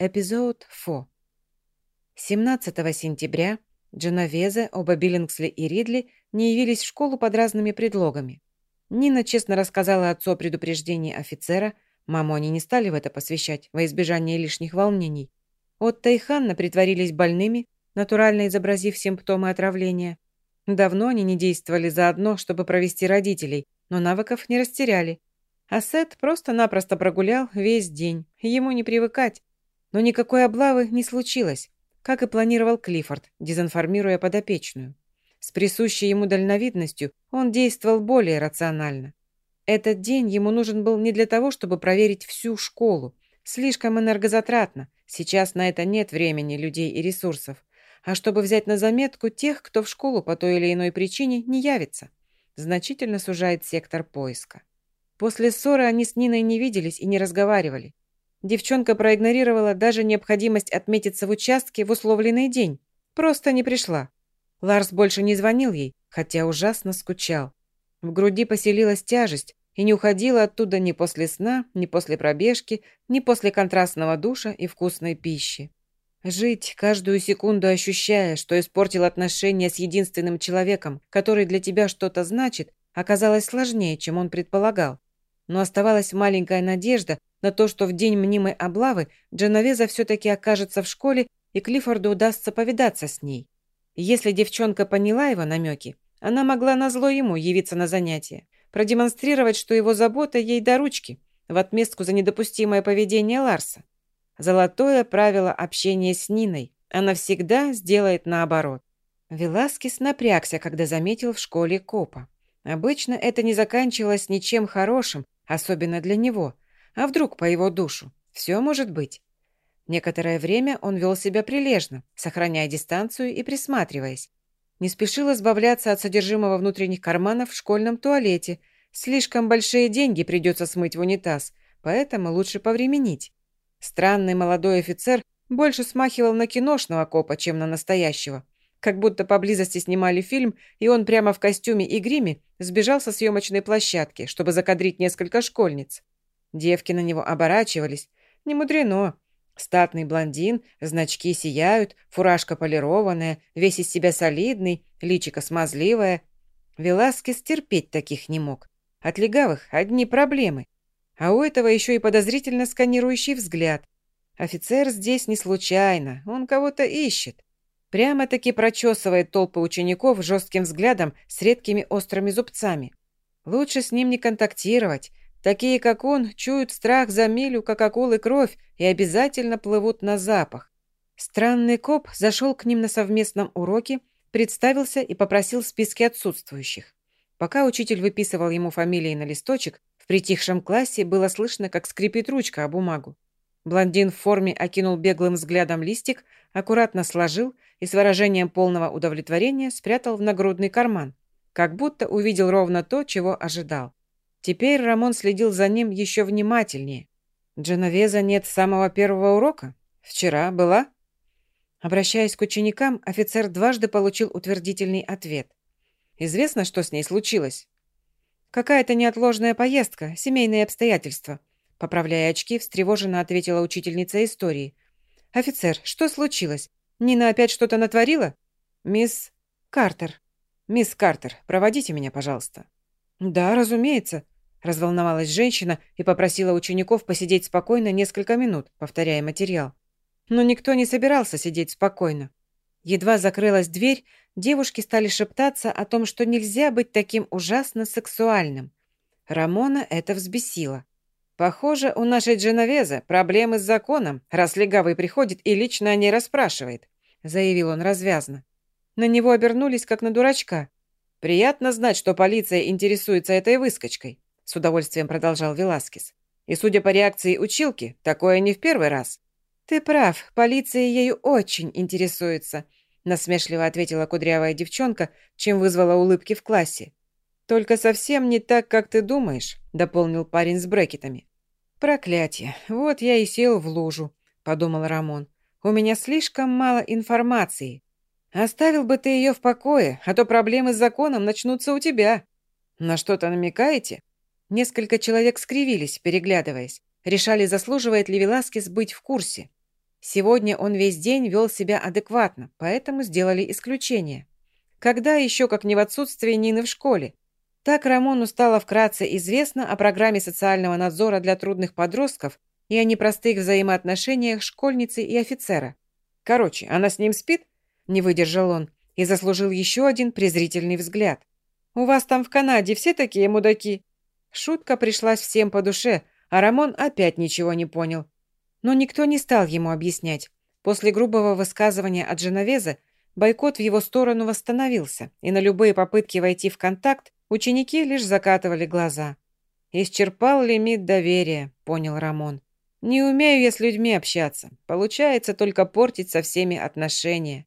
Эпизод 4. 17 сентября Дженовезе, оба Биллингсли и Ридли не явились в школу под разными предлогами. Нина честно рассказала отцу о предупреждении офицера, маму они не стали в это посвящать, во избежание лишних волнений. Отто и Ханна притворились больными, натурально изобразив симптомы отравления. Давно они не действовали заодно, чтобы провести родителей, но навыков не растеряли. А Сет просто-напросто прогулял весь день, ему не привыкать. Но никакой облавы не случилось как и планировал Клиффорд, дезинформируя подопечную. С присущей ему дальновидностью он действовал более рационально. Этот день ему нужен был не для того, чтобы проверить всю школу. Слишком энергозатратно. Сейчас на это нет времени, людей и ресурсов. А чтобы взять на заметку тех, кто в школу по той или иной причине не явится. Значительно сужает сектор поиска. После ссоры они с Ниной не виделись и не разговаривали. Девчонка проигнорировала даже необходимость отметиться в участке в условленный день. Просто не пришла. Ларс больше не звонил ей, хотя ужасно скучал. В груди поселилась тяжесть и не уходила оттуда ни после сна, ни после пробежки, ни после контрастного душа и вкусной пищи. Жить, каждую секунду ощущая, что испортил отношения с единственным человеком, который для тебя что-то значит, оказалось сложнее, чем он предполагал. Но оставалась маленькая надежда, на то, что в день мнимой облавы Дженовеза все-таки окажется в школе и Клиффорду удастся повидаться с ней. Если девчонка поняла его намеки, она могла назло ему явиться на занятие, продемонстрировать, что его забота ей до ручки, в отместку за недопустимое поведение Ларса. Золотое правило общения с Ниной. Она всегда сделает наоборот. Веласкес напрягся, когда заметил в школе копа. Обычно это не заканчивалось ничем хорошим, особенно для него – а вдруг по его душу? Все может быть. Некоторое время он вел себя прилежно, сохраняя дистанцию и присматриваясь. Не спешил избавляться от содержимого внутренних карманов в школьном туалете. Слишком большие деньги придется смыть в унитаз, поэтому лучше повременить. Странный молодой офицер больше смахивал на киношного копа, чем на настоящего. Как будто поблизости снимали фильм, и он прямо в костюме и гриме сбежал со съемочной площадки, чтобы закадрить несколько школьниц. Девки на него оборачивались. Не мудрено. Статный блондин, значки сияют, фуражка полированная, весь из себя солидный, личико смазливое. Веласкес терпеть таких не мог. От легавых одни проблемы. А у этого еще и подозрительно сканирующий взгляд. Офицер здесь не случайно, он кого-то ищет. Прямо-таки прочесывает толпы учеников жестким взглядом с редкими острыми зубцами. Лучше с ним не контактировать, Такие, как он, чуют страх за милю, как акулы кровь, и обязательно плывут на запах. Странный коп зашел к ним на совместном уроке, представился и попросил списки отсутствующих. Пока учитель выписывал ему фамилии на листочек, в притихшем классе было слышно, как скрипит ручка о бумагу. Блондин в форме окинул беглым взглядом листик, аккуратно сложил и с выражением полного удовлетворения спрятал в нагрудный карман, как будто увидел ровно то, чего ожидал. Теперь Рамон следил за ним еще внимательнее. «Дженовеза нет с самого первого урока? Вчера была?» Обращаясь к ученикам, офицер дважды получил утвердительный ответ. «Известно, что с ней случилось?» «Какая-то неотложная поездка, семейные обстоятельства», поправляя очки, встревоженно ответила учительница истории. «Офицер, что случилось? Нина опять что-то натворила?» «Мисс Картер». «Мисс Картер, проводите меня, пожалуйста». «Да, разумеется», – разволновалась женщина и попросила учеников посидеть спокойно несколько минут, повторяя материал. Но никто не собирался сидеть спокойно. Едва закрылась дверь, девушки стали шептаться о том, что нельзя быть таким ужасно сексуальным. Рамона это взбесило. «Похоже, у нашей Дженовезы проблемы с законом, раз легавый приходит и лично о ней расспрашивает», заявил он развязно. На него обернулись, как на дурачка. «Приятно знать, что полиция интересуется этой выскочкой», с удовольствием продолжал Веласкес. «И судя по реакции училки, такое не в первый раз». «Ты прав, полиция ею очень интересуется», насмешливо ответила кудрявая девчонка, чем вызвала улыбки в классе. «Только совсем не так, как ты думаешь», дополнил парень с брекетами. «Проклятие, вот я и сел в лужу», подумал Рамон. «У меня слишком мало информации. Оставил бы ты ее в покое, а то проблемы с законом начнутся у тебя. На что-то намекаете? Несколько человек скривились, переглядываясь. Решали, заслуживает ли Веласкес быть в курсе. Сегодня он весь день вел себя адекватно, поэтому сделали исключение. Когда еще, как не в отсутствии Нины в школе? Так Рамону стало вкратце известно о программе социального надзора для трудных подростков и о непростых взаимоотношениях школьницы и офицера. Короче, она с ним спит? Не выдержал он и заслужил еще один презрительный взгляд. «У вас там в Канаде все такие мудаки?» Шутка пришлась всем по душе, а Рамон опять ничего не понял. Но никто не стал ему объяснять. После грубого высказывания от Женовеза бойкот в его сторону восстановился, и на любые попытки войти в контакт ученики лишь закатывали глаза. «Исчерпал лимит доверия», — понял Рамон. «Не умею я с людьми общаться. Получается только портить со всеми отношения».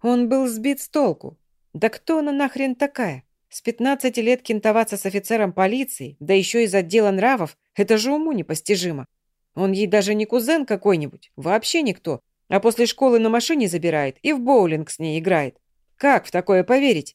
Он был сбит с толку. Да кто она нахрен такая? С 15 лет кентоваться с офицером полиции, да еще из отдела нравов, это же уму непостижимо. Он ей даже не кузен какой-нибудь, вообще никто, а после школы на машине забирает и в боулинг с ней играет. Как в такое поверить?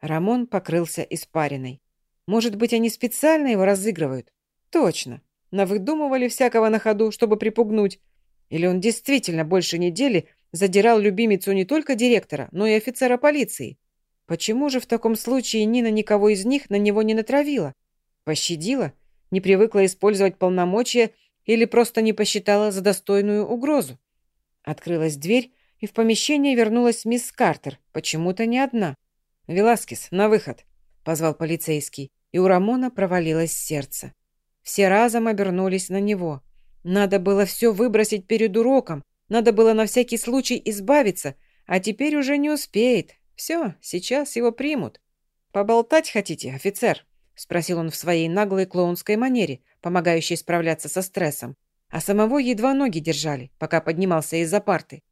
Рамон покрылся испариной. Может быть, они специально его разыгрывают? Точно. Навыдумывали всякого на ходу, чтобы припугнуть. Или он действительно больше недели задирал любимицу не только директора, но и офицера полиции? Почему же в таком случае Нина никого из них на него не натравила? Пощадила? Не привыкла использовать полномочия или просто не посчитала за достойную угрозу? Открылась дверь, и в помещение вернулась мисс Картер, почему-то не одна. «Веласкес, на выход!» — позвал полицейский, и у Рамона провалилось сердце. Все разом обернулись на него. Надо было все выбросить перед уроком, надо было на всякий случай избавиться, а теперь уже не успеет, все, сейчас его примут. Поболтать хотите, офицер? Спросил он в своей наглой клоунской манере, помогающей справляться со стрессом. А самого едва ноги держали, пока поднимался из-за парты.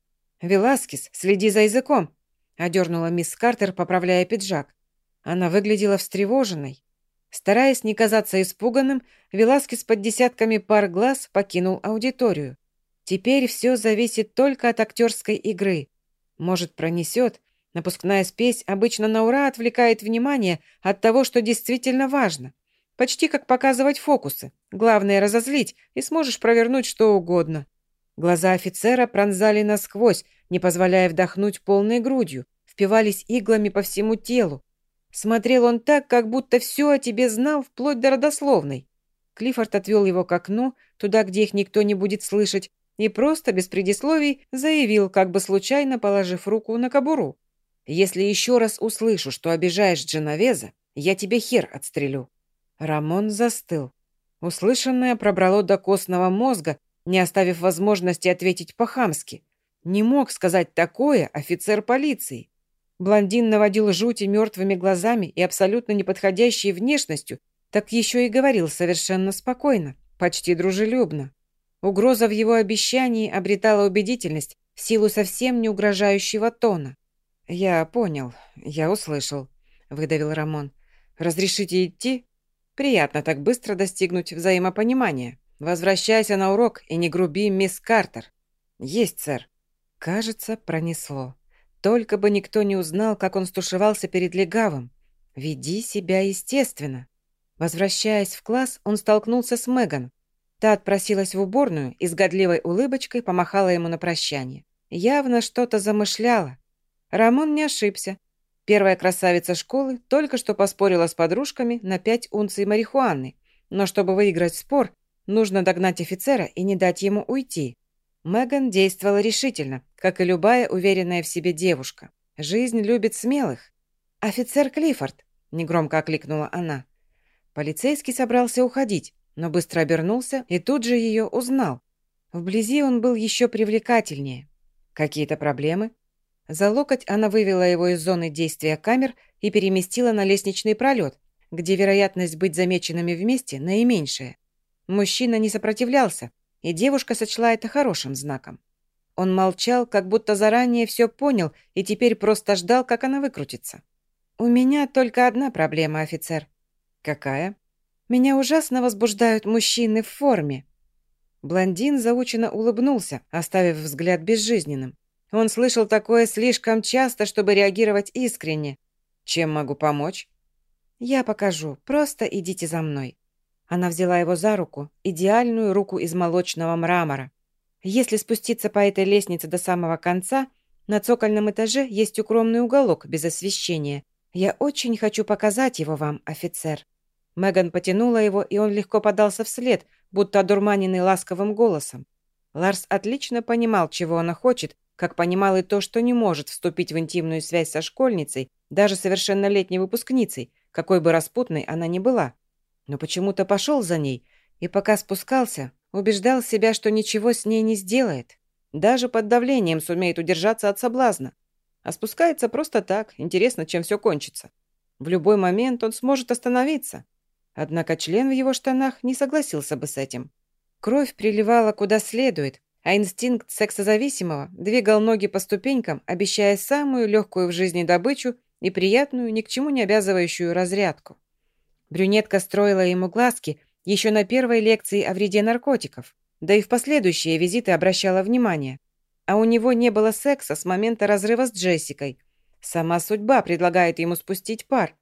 «Веласкес, следи за языком!» одернула мисс Картер, поправляя пиджак. Она выглядела встревоженной. Стараясь не казаться испуганным, Веласкес под десятками пар глаз покинул аудиторию. Теперь все зависит только от актерской игры. Может, пронесет, Напускная спесь обычно на ура отвлекает внимание от того, что действительно важно. Почти как показывать фокусы. Главное – разозлить, и сможешь провернуть что угодно. Глаза офицера пронзали насквозь, не позволяя вдохнуть полной грудью, впивались иглами по всему телу. Смотрел он так, как будто все о тебе знал, вплоть до родословной. Клиффорд отвел его к окну, туда, где их никто не будет слышать, и просто, без предисловий, заявил, как бы случайно положив руку на кобуру. Если еще раз услышу, что обижаешь Дженовеза, я тебе хер отстрелю». Рамон застыл. Услышанное пробрало до костного мозга, не оставив возможности ответить по-хамски. Не мог сказать такое офицер полиции. Блондин наводил жути мертвыми глазами и абсолютно неподходящей внешностью, так еще и говорил совершенно спокойно, почти дружелюбно. Угроза в его обещании обретала убедительность в силу совсем не угрожающего тона. «Я понял, я услышал», — выдавил Рамон. «Разрешите идти?» «Приятно так быстро достигнуть взаимопонимания. Возвращайся на урок и не груби мисс Картер». «Есть, сэр». Кажется, пронесло. Только бы никто не узнал, как он стушевался перед легавым. «Веди себя естественно». Возвращаясь в класс, он столкнулся с Меган. Та отпросилась в уборную и с годливой улыбочкой помахала ему на прощание. Явно что-то замышляла. Рамон не ошибся. Первая красавица школы только что поспорила с подружками на пять унций марихуаны. Но чтобы выиграть спор, нужно догнать офицера и не дать ему уйти. Меган действовала решительно, как и любая уверенная в себе девушка. Жизнь любит смелых. «Офицер Клиффорд!» – негромко окликнула она. Полицейский собрался уходить, но быстро обернулся и тут же ее узнал. Вблизи он был еще привлекательнее. «Какие-то проблемы?» За локоть она вывела его из зоны действия камер и переместила на лестничный пролет, где вероятность быть замеченными вместе наименьшая. Мужчина не сопротивлялся, и девушка сочла это хорошим знаком. Он молчал, как будто заранее все понял, и теперь просто ждал, как она выкрутится. «У меня только одна проблема, офицер». «Какая?» «Меня ужасно возбуждают мужчины в форме». Блондин заученно улыбнулся, оставив взгляд безжизненным. Он слышал такое слишком часто, чтобы реагировать искренне. «Чем могу помочь?» «Я покажу. Просто идите за мной». Она взяла его за руку, идеальную руку из молочного мрамора. Если спуститься по этой лестнице до самого конца, на цокольном этаже есть укромный уголок без освещения. Я очень хочу показать его вам, офицер». Меган потянула его, и он легко подался вслед, будто одурманенный ласковым голосом. Ларс отлично понимал, чего она хочет, как понимал и то, что не может вступить в интимную связь со школьницей, даже совершеннолетней выпускницей, какой бы распутной она ни была. Но почему-то пошел за ней, и пока спускался, убеждал себя, что ничего с ней не сделает. Даже под давлением сумеет удержаться от соблазна. А спускается просто так, интересно, чем все кончится. В любой момент он сможет остановиться. Однако член в его штанах не согласился бы с этим. Кровь приливала куда следует, а инстинкт сексозависимого двигал ноги по ступенькам, обещая самую легкую в жизни добычу и приятную, ни к чему не обязывающую разрядку. Брюнетка строила ему глазки еще на первой лекции о вреде наркотиков, да и в последующие визиты обращала внимание. А у него не было секса с момента разрыва с Джессикой. Сама судьба предлагает ему спустить пар.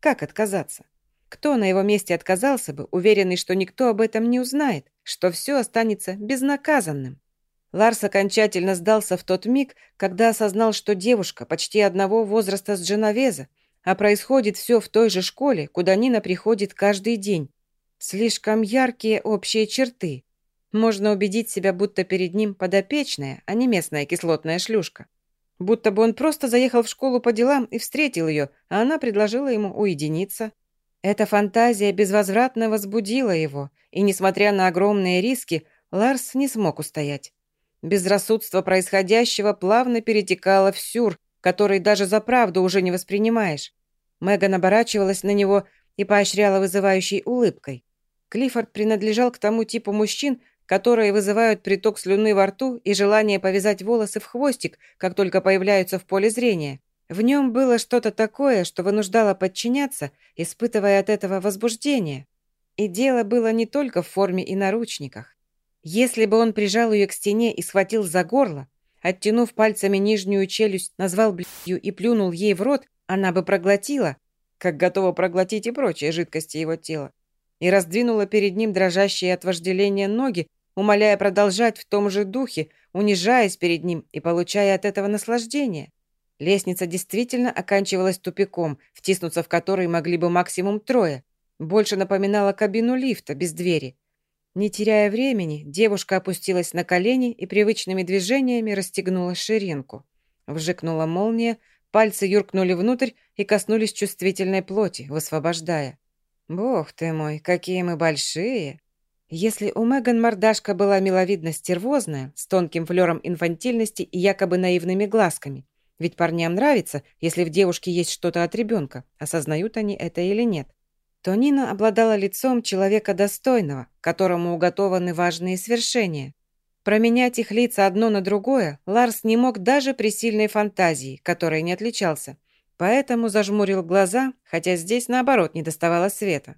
Как отказаться? Кто на его месте отказался бы, уверенный, что никто об этом не узнает, что все останется безнаказанным? Ларс окончательно сдался в тот миг, когда осознал, что девушка почти одного возраста с Дженовеза, а происходит все в той же школе, куда Нина приходит каждый день. Слишком яркие общие черты. Можно убедить себя, будто перед ним подопечная, а не местная кислотная шлюшка. Будто бы он просто заехал в школу по делам и встретил ее, а она предложила ему уединиться. Эта фантазия безвозвратно возбудила его, и, несмотря на огромные риски, Ларс не смог устоять. Безрассудство происходящего плавно перетекало в сюр, который даже за правду уже не воспринимаешь. Меган оборачивалась на него и поощряла вызывающей улыбкой. Клиффорд принадлежал к тому типу мужчин, которые вызывают приток слюны во рту и желание повязать волосы в хвостик, как только появляются в поле зрения. В нем было что-то такое, что вынуждало подчиняться, испытывая от этого возбуждение. И дело было не только в форме и наручниках. Если бы он прижал ее к стене и схватил за горло, оттянув пальцами нижнюю челюсть, назвал блядью и плюнул ей в рот, она бы проглотила, как готова проглотить и прочие жидкости его тела, и раздвинула перед ним дрожащие от вожделения ноги, умоляя продолжать в том же духе, унижаясь перед ним и получая от этого наслаждение. Лестница действительно оканчивалась тупиком, втиснуться в который могли бы максимум трое. Больше напоминала кабину лифта без двери. Не теряя времени, девушка опустилась на колени и привычными движениями расстегнула ширинку. Вжикнула молния, пальцы юркнули внутрь и коснулись чувствительной плоти, высвобождая. «Бог ты мой, какие мы большие!» Если у Меган мордашка была миловидно-стервозная, с тонким флером инфантильности и якобы наивными глазками, ведь парням нравится, если в девушке есть что-то от ребенка, осознают они это или нет, то Нина обладала лицом человека достойного, которому уготованы важные свершения. Променять их лица одно на другое Ларс не мог даже при сильной фантазии, которой не отличался, поэтому зажмурил глаза, хотя здесь, наоборот, не доставало света.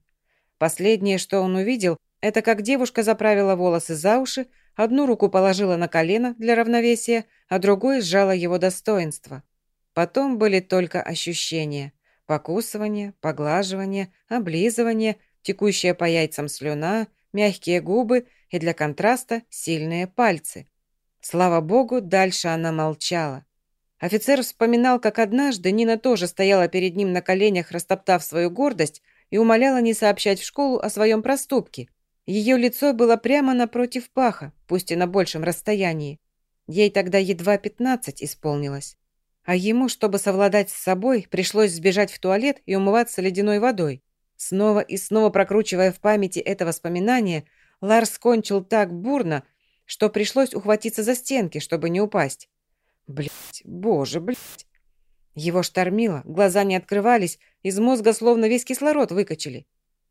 Последнее, что он увидел, это как девушка заправила волосы за уши, одну руку положила на колено для равновесия, а другой сжала его достоинство. Потом были только ощущения – Покусывание, поглаживание, облизывание, текущая по яйцам слюна, мягкие губы и для контраста сильные пальцы. Слава богу, дальше она молчала. Офицер вспоминал, как однажды Нина тоже стояла перед ним на коленях, растоптав свою гордость, и умоляла не сообщать в школу о своем проступке. Ее лицо было прямо напротив паха, пусть и на большем расстоянии. Ей тогда едва пятнадцать исполнилось. А ему, чтобы совладать с собой, пришлось сбежать в туалет и умываться ледяной водой. Снова и снова прокручивая в памяти это воспоминание, Ларс кончил так бурно, что пришлось ухватиться за стенки, чтобы не упасть. Блять, боже, блять. Его штормило, глаза не открывались, из мозга словно весь кислород выкачали.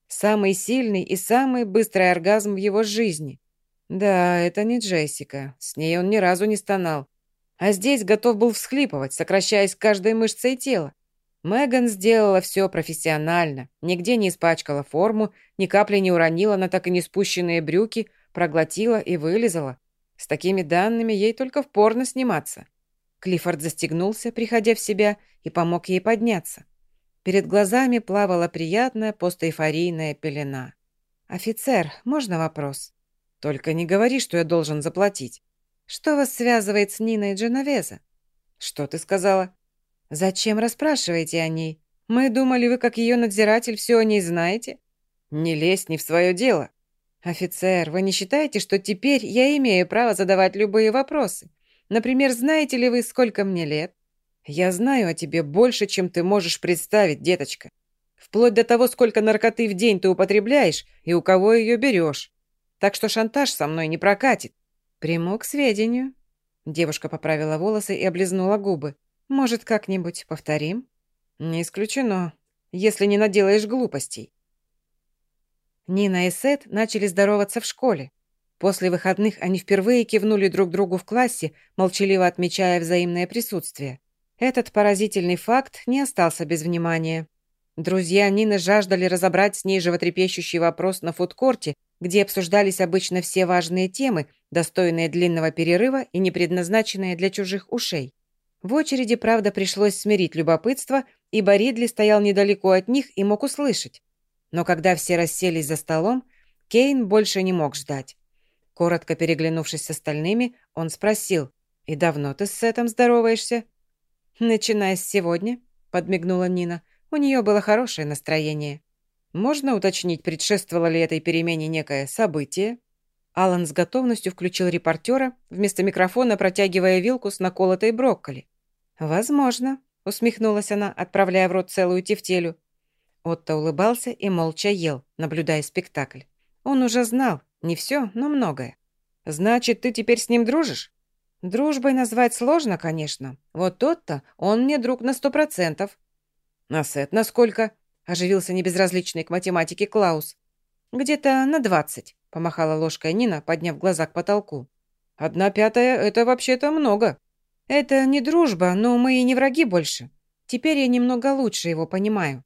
Самый сильный и самый быстрый оргазм в его жизни. Да, это не Джессика, с ней он ни разу не стонал а здесь готов был всхлипывать, сокращаясь каждой мышцей тела. Меган сделала все профессионально, нигде не испачкала форму, ни капли не уронила на так и не спущенные брюки, проглотила и вылезала. С такими данными ей только в порно сниматься. Клиффорд застегнулся, приходя в себя, и помог ей подняться. Перед глазами плавала приятная постэйфорийная пелена. «Офицер, можно вопрос?» «Только не говори, что я должен заплатить». Что вас связывает с Ниной Дженовеза?» «Что ты сказала?» «Зачем расспрашиваете о ней? Мы думали, вы, как ее надзиратель, все о ней знаете». «Не лезь не в свое дело». «Офицер, вы не считаете, что теперь я имею право задавать любые вопросы? Например, знаете ли вы, сколько мне лет?» «Я знаю о тебе больше, чем ты можешь представить, деточка. Вплоть до того, сколько наркоты в день ты употребляешь и у кого ее берешь. Так что шантаж со мной не прокатит». «Приму к сведению». Девушка поправила волосы и облизнула губы. «Может, как-нибудь повторим?» «Не исключено, если не наделаешь глупостей». Нина и Сет начали здороваться в школе. После выходных они впервые кивнули друг другу в классе, молчаливо отмечая взаимное присутствие. Этот поразительный факт не остался без внимания. Друзья Нины жаждали разобрать с ней животрепещущий вопрос на фудкорте, где обсуждались обычно все важные темы, достойные длинного перерыва и не предназначенные для чужих ушей. В очереди, правда, пришлось смирить любопытство, ибо Ридли стоял недалеко от них и мог услышать. Но когда все расселись за столом, Кейн больше не мог ждать. Коротко переглянувшись с остальными, он спросил, «И давно ты с Сетом здороваешься?» «Начиная с сегодня», — подмигнула Нина. У нее было хорошее настроение. Можно уточнить, предшествовало ли этой перемене некое событие? Алан с готовностью включил репортера, вместо микрофона протягивая вилку с наколотой брокколи. «Возможно», — усмехнулась она, отправляя в рот целую тефтелю. Отто улыбался и молча ел, наблюдая спектакль. Он уже знал, не все, но многое. «Значит, ты теперь с ним дружишь?» Дружбой назвать сложно, конечно. Вот тот-то, он мне друг на сто процентов. А Сет насколько? Оживился небезразличный к математике Клаус. Где-то на двадцать, помахала ложкой Нина, подняв глаза к потолку. Одна пятая — это вообще-то много. Это не дружба, но мы и не враги больше. Теперь я немного лучше его понимаю.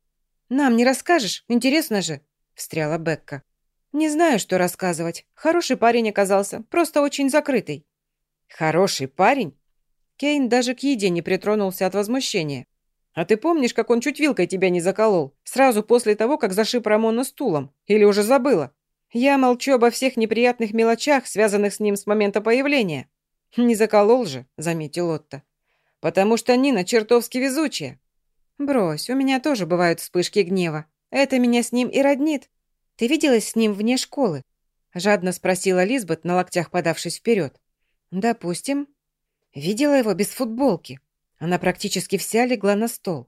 Нам не расскажешь? Интересно же, встряла Бекка. Не знаю, что рассказывать. Хороший парень оказался, просто очень закрытый. «Хороший парень?» Кейн даже к еде не притронулся от возмущения. «А ты помнишь, как он чуть вилкой тебя не заколол? Сразу после того, как зашиб Рамона стулом? Или уже забыла? Я молчу обо всех неприятных мелочах, связанных с ним с момента появления». «Не заколол же», — заметил Отто. «Потому что Нина чертовски везучая». «Брось, у меня тоже бывают вспышки гнева. Это меня с ним и роднит. Ты виделась с ним вне школы?» Жадно спросила Лизбет, на локтях подавшись вперед. «Допустим». Видела его без футболки. Она практически вся легла на стол.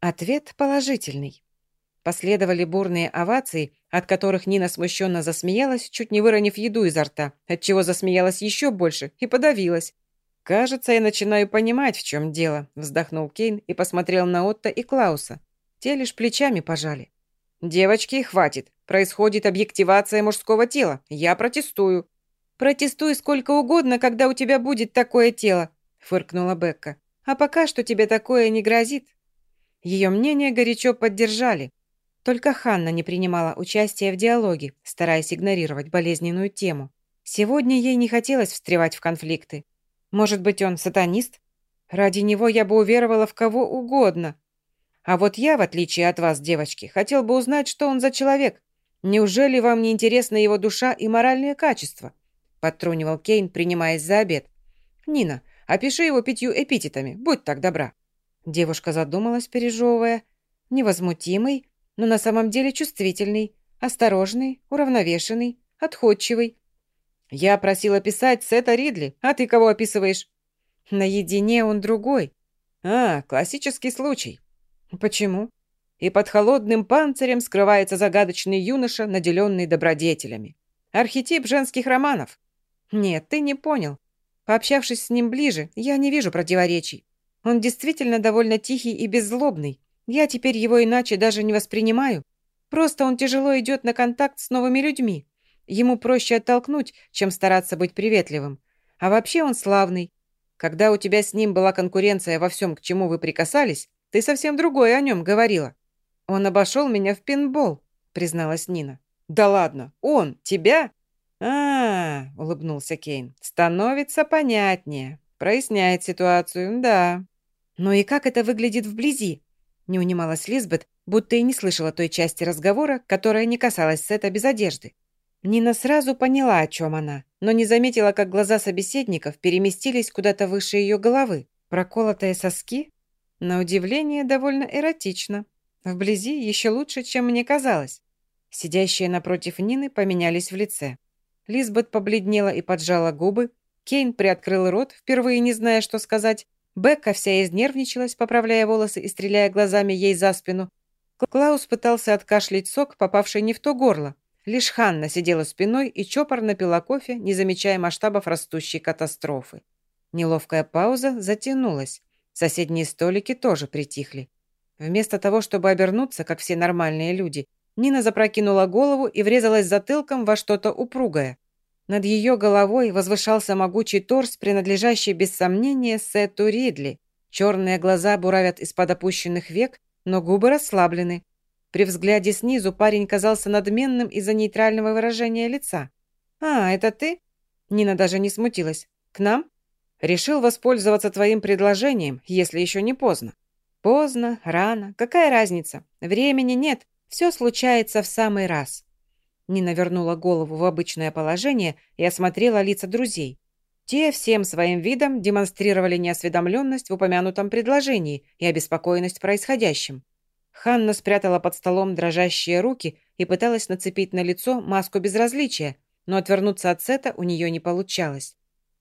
Ответ положительный. Последовали бурные овации, от которых Нина смущенно засмеялась, чуть не выронив еду изо рта, отчего засмеялась еще больше и подавилась. «Кажется, я начинаю понимать, в чем дело», — вздохнул Кейн и посмотрел на Отто и Клауса. Те лишь плечами пожали. «Девочки, хватит. Происходит объективация мужского тела. Я протестую. «Протестуй сколько угодно, когда у тебя будет такое тело», — фыркнула Бекка. «А пока что тебе такое не грозит». Ее мнение горячо поддержали. Только Ханна не принимала участия в диалоге, стараясь игнорировать болезненную тему. Сегодня ей не хотелось встревать в конфликты. Может быть, он сатанист? Ради него я бы уверовала в кого угодно. А вот я, в отличие от вас, девочки, хотел бы узнать, что он за человек. Неужели вам не интересна его душа и моральные качества? — подтрунивал Кейн, принимаясь за обед. «Нина, опиши его пятью эпитетами, будь так добра». Девушка задумалась, пережевывая. «Невозмутимый, но на самом деле чувствительный, осторожный, уравновешенный, отходчивый». «Я просила писать Сета Ридли, а ты кого описываешь?» «Наедине он другой». «А, классический случай». «Почему?» «И под холодным панцирем скрывается загадочный юноша, наделенный добродетелями. Архетип женских романов. «Нет, ты не понял. Пообщавшись с ним ближе, я не вижу противоречий. Он действительно довольно тихий и беззлобный. Я теперь его иначе даже не воспринимаю. Просто он тяжело идет на контакт с новыми людьми. Ему проще оттолкнуть, чем стараться быть приветливым. А вообще он славный. Когда у тебя с ним была конкуренция во всем, к чему вы прикасались, ты совсем другое о нем говорила. Он обошел меня в пинбол, призналась Нина. Да ладно, он, тебя? «А, — улыбнулся Кейн, — становится понятнее. Проясняет ситуацию, да». «Ну и как это выглядит вблизи?» Не унималась Лизбет, будто и не слышала той части разговора, которая не касалась Сета без одежды. Нина сразу поняла, о чем она, но не заметила, как глаза собеседников переместились куда-то выше ее головы. Проколотые соски? На удивление, довольно эротично. Вблизи еще лучше, чем мне казалось. Сидящие напротив Нины поменялись в лице. Лизбет побледнела и поджала губы. Кейн приоткрыл рот, впервые не зная, что сказать. Бекка вся изнервничалась, поправляя волосы и стреляя глазами ей за спину. Клаус пытался откашлять сок, попавший не в то горло. Лишь Ханна сидела спиной и чопорно пила кофе, не замечая масштабов растущей катастрофы. Неловкая пауза затянулась. Соседние столики тоже притихли. Вместо того, чтобы обернуться, как все нормальные люди, Нина запрокинула голову и врезалась затылком во что-то упругое. Над ее головой возвышался могучий торс, принадлежащий без сомнения Сету Ридли. Черные глаза буравят из-под опущенных век, но губы расслаблены. При взгляде снизу парень казался надменным из-за нейтрального выражения лица. «А, это ты?» Нина даже не смутилась. «К нам?» «Решил воспользоваться твоим предложением, если еще не поздно». «Поздно, рано, какая разница? Времени нет, все случается в самый раз». Нина вернула голову в обычное положение и осмотрела лица друзей. Те всем своим видом демонстрировали неосведомленность в упомянутом предложении и обеспокоенность происходящим. Ханна спрятала под столом дрожащие руки и пыталась нацепить на лицо маску безразличия, но отвернуться от Сета у нее не получалось.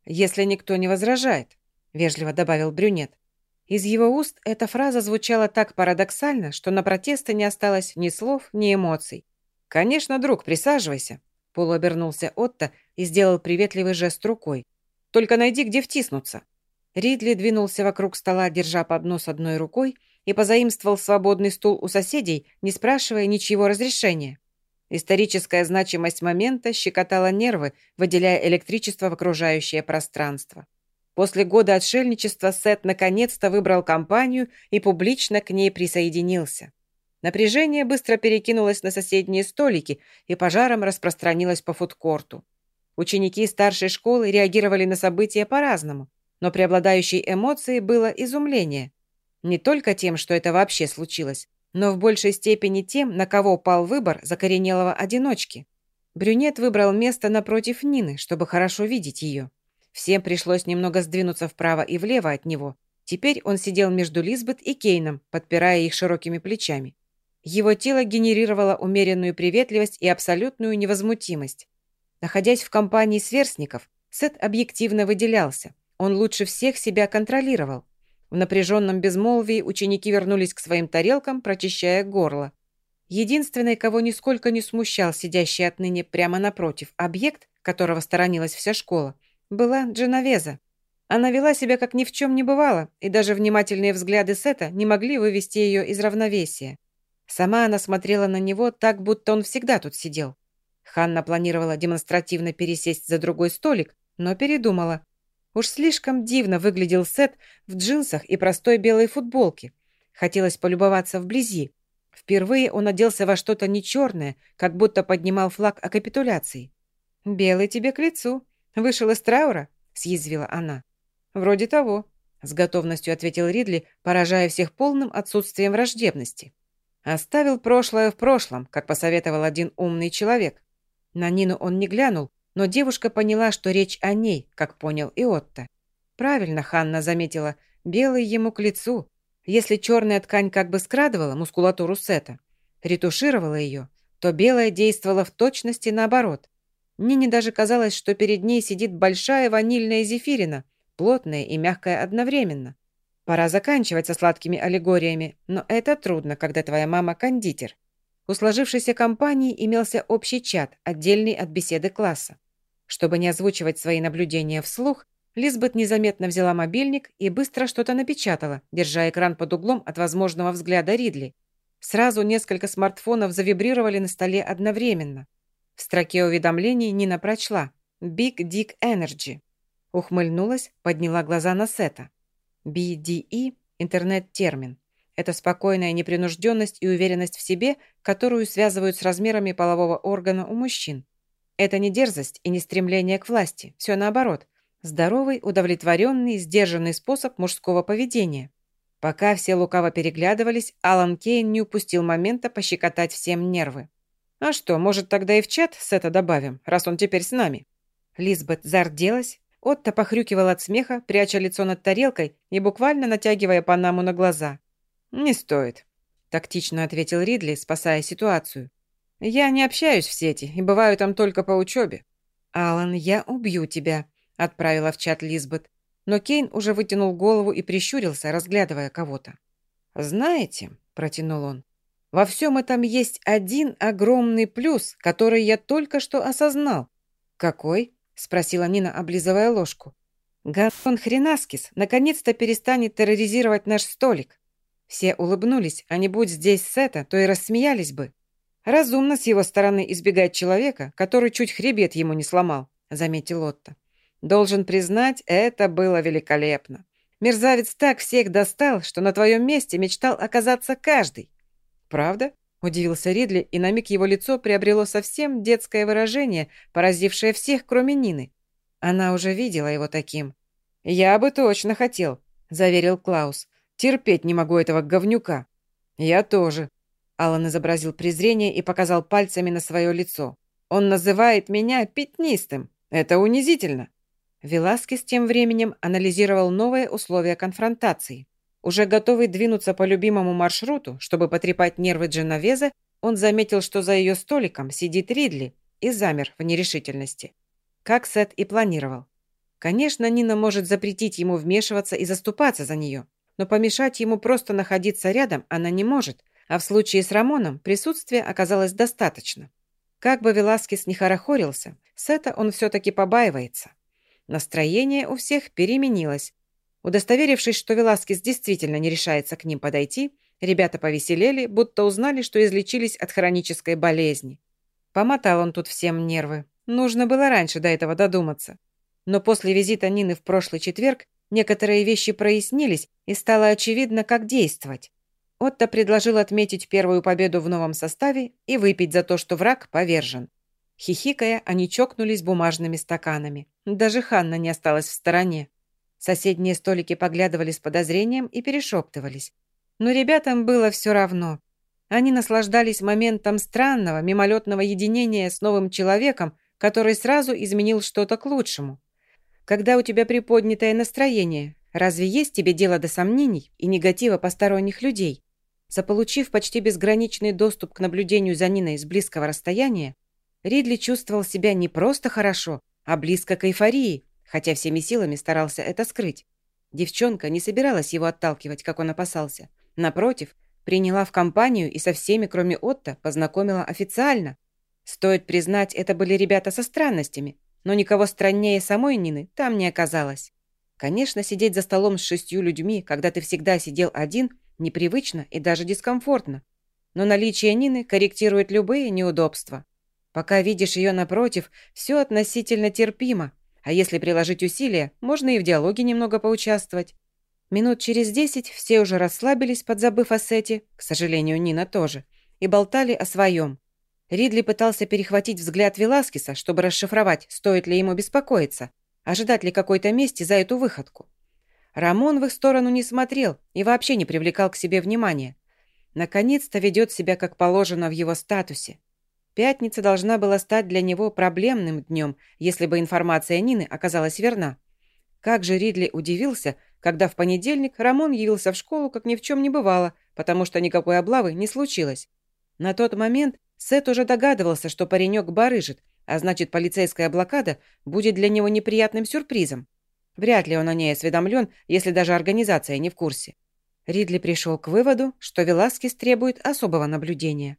«Если никто не возражает», — вежливо добавил брюнет. Из его уст эта фраза звучала так парадоксально, что на протесты не осталось ни слов, ни эмоций. «Конечно, друг, присаживайся», — полуобернулся Отто и сделал приветливый жест рукой. «Только найди, где втиснуться». Ридли двинулся вокруг стола, держа поднос одной рукой, и позаимствовал свободный стул у соседей, не спрашивая ничего разрешения. Историческая значимость момента щекотала нервы, выделяя электричество в окружающее пространство. После года отшельничества Сет наконец-то выбрал компанию и публично к ней присоединился. Напряжение быстро перекинулось на соседние столики и пожаром распространилось по фудкорту. Ученики старшей школы реагировали на события по-разному, но преобладающей эмоцией было изумление. Не только тем, что это вообще случилось, но в большей степени тем, на кого пал выбор закоренелого одиночки. Брюнет выбрал место напротив Нины, чтобы хорошо видеть ее. Всем пришлось немного сдвинуться вправо и влево от него. Теперь он сидел между Лизбет и Кейном, подпирая их широкими плечами. Его тело генерировало умеренную приветливость и абсолютную невозмутимость. Находясь в компании сверстников, Сет объективно выделялся. Он лучше всех себя контролировал. В напряженном безмолвии ученики вернулись к своим тарелкам, прочищая горло. Единственный, кого нисколько не смущал сидящий отныне прямо напротив объект, которого сторонилась вся школа, была Дженовеза. Она вела себя как ни в чем не бывало, и даже внимательные взгляды Сета не могли вывести ее из равновесия. Сама она смотрела на него так, будто он всегда тут сидел. Ханна планировала демонстративно пересесть за другой столик, но передумала. Уж слишком дивно выглядел Сет в джинсах и простой белой футболке. Хотелось полюбоваться вблизи. Впервые он оделся во что-то не черное, как будто поднимал флаг о капитуляции. «Белый тебе к лицу. Вышел из траура?» – съязвила она. «Вроде того», – с готовностью ответил Ридли, поражая всех полным отсутствием враждебности. «Оставил прошлое в прошлом», как посоветовал один умный человек. На Нину он не глянул, но девушка поняла, что речь о ней, как понял и Отто. Правильно Ханна заметила, белый ему к лицу. Если черная ткань как бы скрадывала мускулатуру Сета, ретушировала ее, то белая действовала в точности наоборот. Нине даже казалось, что перед ней сидит большая ванильная зефирина, плотная и мягкая одновременно. Пора заканчивать со сладкими аллегориями, но это трудно, когда твоя мама кондитер. У сложившейся компании имелся общий чат, отдельный от беседы класса. Чтобы не озвучивать свои наблюдения вслух, Лизбет незаметно взяла мобильник и быстро что-то напечатала, держа экран под углом от возможного взгляда Ридли. Сразу несколько смартфонов завибрировали на столе одновременно. В строке уведомлений Нина прочла «Big Dick Energy». Ухмыльнулась, подняла глаза на Сета. BDE – интернет-термин. Это спокойная непринужденность и уверенность в себе, которую связывают с размерами полового органа у мужчин. Это не дерзость и не стремление к власти, все наоборот. Здоровый, удовлетворенный, сдержанный способ мужского поведения. Пока все лукаво переглядывались, Алан Кейн не упустил момента пощекотать всем нервы. А что, может, тогда и в чат Сета добавим, раз он теперь с нами?» Лизбет зарделась, Отто похрюкивал от смеха, пряча лицо над тарелкой и буквально натягивая панаму на глаза. «Не стоит», – тактично ответил Ридли, спасая ситуацию. «Я не общаюсь в сети и бываю там только по учебе». «Алан, я убью тебя», – отправила в чат Лизбет. Но Кейн уже вытянул голову и прищурился, разглядывая кого-то. «Знаете», – протянул он, – «во всем этом есть один огромный плюс, который я только что осознал». «Какой?» – спросила Нина, облизывая ложку. «Гастон Хренаскис наконец-то перестанет терроризировать наш столик». Все улыбнулись, а не будь здесь Сета, то и рассмеялись бы. «Разумно с его стороны избегать человека, который чуть хребет ему не сломал», – заметил Отто. «Должен признать, это было великолепно. Мерзавец так всех достал, что на твоем месте мечтал оказаться каждый». «Правда?» Удивился Ридли, и на миг его лицо приобрело совсем детское выражение, поразившее всех, кроме Нины. Она уже видела его таким. «Я бы точно хотел», — заверил Клаус. «Терпеть не могу этого говнюка». «Я тоже». Алан изобразил презрение и показал пальцами на свое лицо. «Он называет меня пятнистым. Это унизительно». Веласкес тем временем анализировал новые условия конфронтации. Уже готовый двинуться по любимому маршруту, чтобы потрепать нервы Дженовеза, он заметил, что за ее столиком сидит Ридли и замер в нерешительности. Как Сет и планировал. Конечно, Нина может запретить ему вмешиваться и заступаться за нее, но помешать ему просто находиться рядом она не может, а в случае с Рамоном присутствия оказалось достаточно. Как бы Веласкес не хорохорился, Сета он все-таки побаивается. Настроение у всех переменилось, Удостоверившись, что Веласкес действительно не решается к ним подойти, ребята повеселели, будто узнали, что излечились от хронической болезни. Помотал он тут всем нервы. Нужно было раньше до этого додуматься. Но после визита Нины в прошлый четверг некоторые вещи прояснились, и стало очевидно, как действовать. Отто предложил отметить первую победу в новом составе и выпить за то, что враг повержен. Хихикая, они чокнулись бумажными стаканами. Даже Ханна не осталась в стороне. Соседние столики поглядывали с подозрением и перешептывались. Но ребятам было все равно. Они наслаждались моментом странного, мимолетного единения с новым человеком, который сразу изменил что-то к лучшему. Когда у тебя приподнятое настроение, разве есть тебе дело до сомнений и негатива посторонних людей? Заполучив почти безграничный доступ к наблюдению за Ниной с близкого расстояния, Ридли чувствовал себя не просто хорошо, а близко к эйфории, хотя всеми силами старался это скрыть. Девчонка не собиралась его отталкивать, как он опасался. Напротив, приняла в компанию и со всеми, кроме Отто, познакомила официально. Стоит признать, это были ребята со странностями, но никого страннее самой Нины там не оказалось. Конечно, сидеть за столом с шестью людьми, когда ты всегда сидел один, непривычно и даже дискомфортно. Но наличие Нины корректирует любые неудобства. Пока видишь ее напротив, все относительно терпимо, а если приложить усилия, можно и в диалоге немного поучаствовать. Минут через десять все уже расслабились, подзабыв о сете, к сожалению, Нина тоже, и болтали о своем. Ридли пытался перехватить взгляд Веласкеса, чтобы расшифровать, стоит ли ему беспокоиться, ожидать ли какой-то мести за эту выходку. Рамон в их сторону не смотрел и вообще не привлекал к себе внимания. Наконец-то ведет себя как положено в его статусе. Пятница должна была стать для него проблемным днем, если бы информация Нины оказалась верна. Как же Ридли удивился, когда в понедельник Рамон явился в школу, как ни в чем не бывало, потому что никакой облавы не случилось. На тот момент Сет уже догадывался, что паренек барыжит, а значит, полицейская блокада будет для него неприятным сюрпризом. Вряд ли он о ней осведомлен, если даже организация не в курсе. Ридли пришел к выводу, что Веласкес требует особого наблюдения.